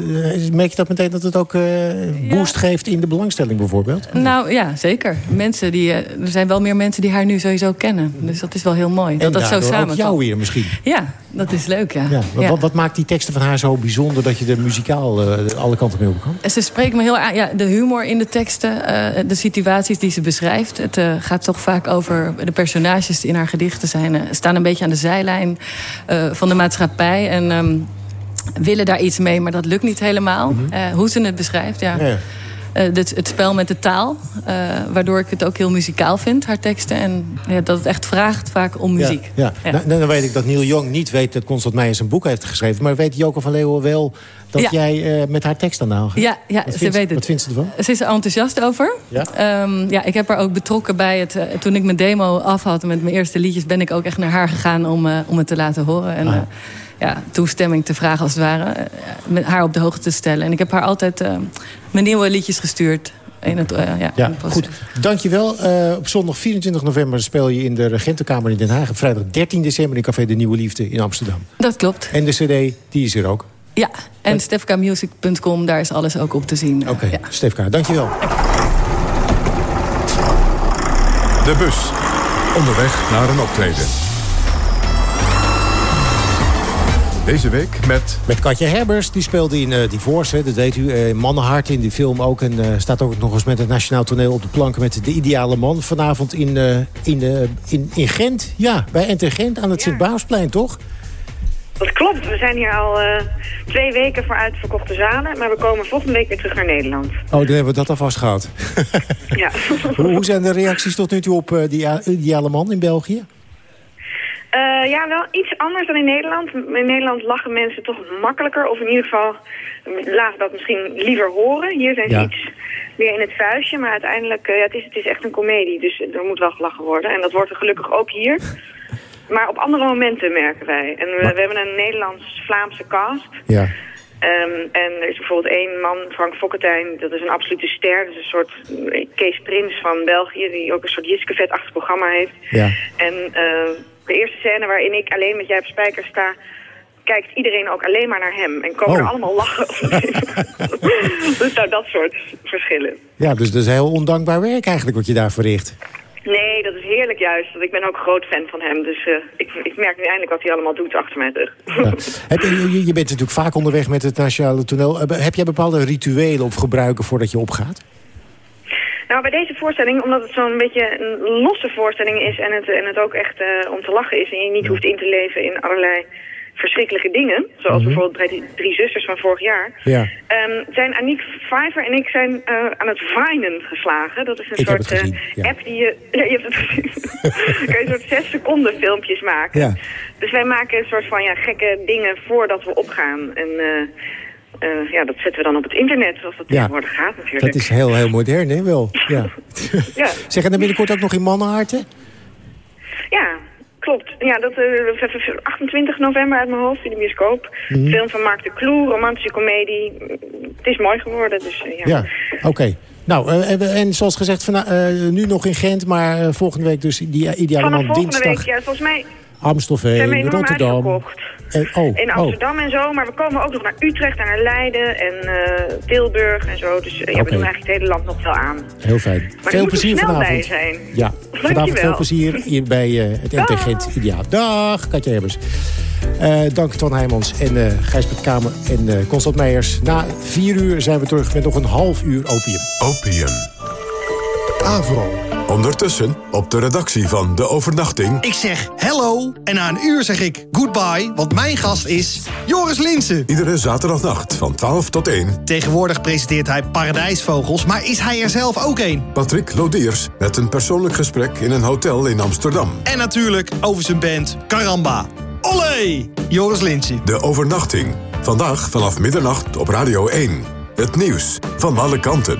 merk je dat meteen dat het ook boost geeft in de belangstelling bijvoorbeeld? Nou ja, zeker. Mensen die, er zijn wel meer mensen die haar nu sowieso kennen. Dus dat is wel heel mooi. En dat dat zo samen ook jou weer misschien. Ja, dat is leuk, ja. ja, wat, wat, maakt die teksten van haar zo bijzonder... dat je er muzikaal alle kanten mee op kan? Ze spreekt me heel aan. Ja, de humor in de teksten, de situaties die ze beschrijft. Het uh, gaat toch vaak over de personages die in haar gedichten zijn... staan een beetje aan de zijlijn van de maatschappij... en um, willen daar iets mee, maar dat lukt niet helemaal. Mm -hmm. hoe ze het beschrijft, ja. ja. Uh, het, het, spel met de taal. Uh, waardoor ik het ook heel muzikaal vind, haar teksten. En ja, dat het echt vraagt vaak om muziek. Ja, ja. Nou, dan weet ik dat Neil Young niet weet dat Constant Meijers een boek heeft geschreven. Maar weet Joko van Leeuwen wel dat jij uh, met haar tekst aan de haal gaat? Ja, ja wat ze vindt, weet het. Wat vindt ze ervan? Ze is er enthousiast over. Ja, um, ja ik heb haar ook betrokken bij het... toen ik mijn demo af had met mijn eerste liedjes... ben ik ook echt naar haar gegaan om, om het te laten horen. En, ah, ja, toestemming te vragen als het ware. Met haar op de hoogte te stellen. En ik heb haar altijd uh, mijn nieuwe liedjes gestuurd. In het, uh, ja, ja goed. Dankjewel. Uh, op zondag 24 november speel je in de Regentenkamer in Den Haag. Op vrijdag 13 december in Café De Nieuwe Liefde in Amsterdam. Dat klopt. En de cd, die is er ook. Ja, en stefkamusic.com, daar is alles ook op te zien. Oké, okay. ja. Stefka, dankjewel. De bus. Onderweg naar een optreden. Deze week met... Met Katja Herbers, die speelde in uh, Divorce, hè, dat weet u. Uh, Mannenhart in die film ook. En uh, staat ook nog eens met het Nationaal Toneel op de planken... met De Ideale Man vanavond in, in, in, in Gent. Ja, bij Enter Gent aan het ja. Sint-Bauersplein, toch? Dat klopt. We zijn hier al twee weken voor uitverkochte zalen. Maar we komen volgende week weer terug naar Nederland. Oh, dan hebben we dat alvast gehad. ja. hoe, hoe zijn de reacties tot nu toe op Die Ideale Man in België? Uh, ja, wel iets anders dan in Nederland. In Nederland lachen mensen toch makkelijker. Of in ieder geval laten dat misschien liever horen. Hier zijn ze ja. iets meer in het vuistje. Maar uiteindelijk, uh, ja, het, is, het is echt een komedie. Dus er moet wel gelachen worden. En dat wordt er gelukkig ook hier. Maar op andere momenten merken wij. En we, we hebben een Nederlands-Vlaamse cast. Ja. Um, en er is bijvoorbeeld één man, Frank Fokkentijn, dat is een absolute ster. Dat is een soort Kees Prins van België, die ook een soort Jiskevet-achtig programma heeft. Ja. En uh, de eerste scène waarin ik alleen met jij op spijker sta... kijkt iedereen ook alleen maar naar hem. En komen oh. er allemaal lachen. dus nou, dat soort verschillen. Ja, dus dat is heel ondankbaar werk eigenlijk wat je daar verricht. Nee, dat is heerlijk juist. Want ik ben ook groot fan van hem. Dus uh, ik, ik, merk nu eindelijk wat hij allemaal doet achter mij. Ja. Heb, je, je bent natuurlijk vaak onderweg met het Nationale Toneel. Heb jij bepaalde rituelen of gebruiken voordat je opgaat? Nou, bij deze voorstelling, omdat het zo'n beetje een losse voorstelling is... en het, en het ook echt uh, om te lachen is... en je niet hoeft in te leven in allerlei verschrikkelijke dingen... zoals mm -hmm. bijvoorbeeld drie, drie zusters van vorig jaar... Ja. Um, zijn Aniek Vijver en ik zijn uh, aan het Vinen geslagen. Dat is een ik soort ja. app die je... Ja, je hebt het gezien. kan je een soort zes seconden filmpjes maken. Ja. Dus wij maken een soort van ja, gekke dingen voordat we opgaan. En... Uh, ja, dat zetten we dan op het internet, zoals dat Ja. tegenwoordig gaat natuurlijk. Dat is heel, heel modern, hè, wel? Ja. Ja. zeg, en dan binnenkort ook nog in Mannenharten? Ja, klopt. Ja, dat uh, 28 november uit mijn hoofd in de bioscoop. Mhm. Film van Mark de Kloe, romantische komedie. Het is mooi geworden, dus uh, ja. Ja, oké. Nou, uh, en, zoals gezegd, van, nu nog in Gent, maar volgende week dus die ideale man volgende dinsdag. week, ja, volgens mij Amstelveen, Rotterdam. En, oh, In oh, Amsterdam en zo, maar we komen ook nog naar Utrecht en naar Leiden en uh, Tilburg en zo. Dus uh, ja, we doen eigenlijk het hele land nog wel aan. heel fijn. Maar veel er plezier snel vanavond. bij zijn. Ja, vanavond Dankjewel. veel plezier hier bij uh, het NT Gent Ideaal. Dag, Katja Hebbers. Uh, dank Ton Heijmans en uh, Gijsbert Kamer en uh, Constant Meijers. Na vier uur zijn we terug met nog een half uur opium. Opium. Avro. Ondertussen op de redactie van De Overnachting... Ik zeg hello en na een uur zeg ik goodbye, want mijn gast is Joris Linsen. Iedere zaterdagnacht van 12 tot 1. Tegenwoordig presenteert hij Paradijsvogels, maar is hij er zelf ook een? Patrick Lodiers met een persoonlijk gesprek in een hotel in Amsterdam. En natuurlijk over zijn band Caramba. Olé! Joris Linsen. De Overnachting. Vandaag vanaf middernacht op Radio 1. Het nieuws van alle kanten.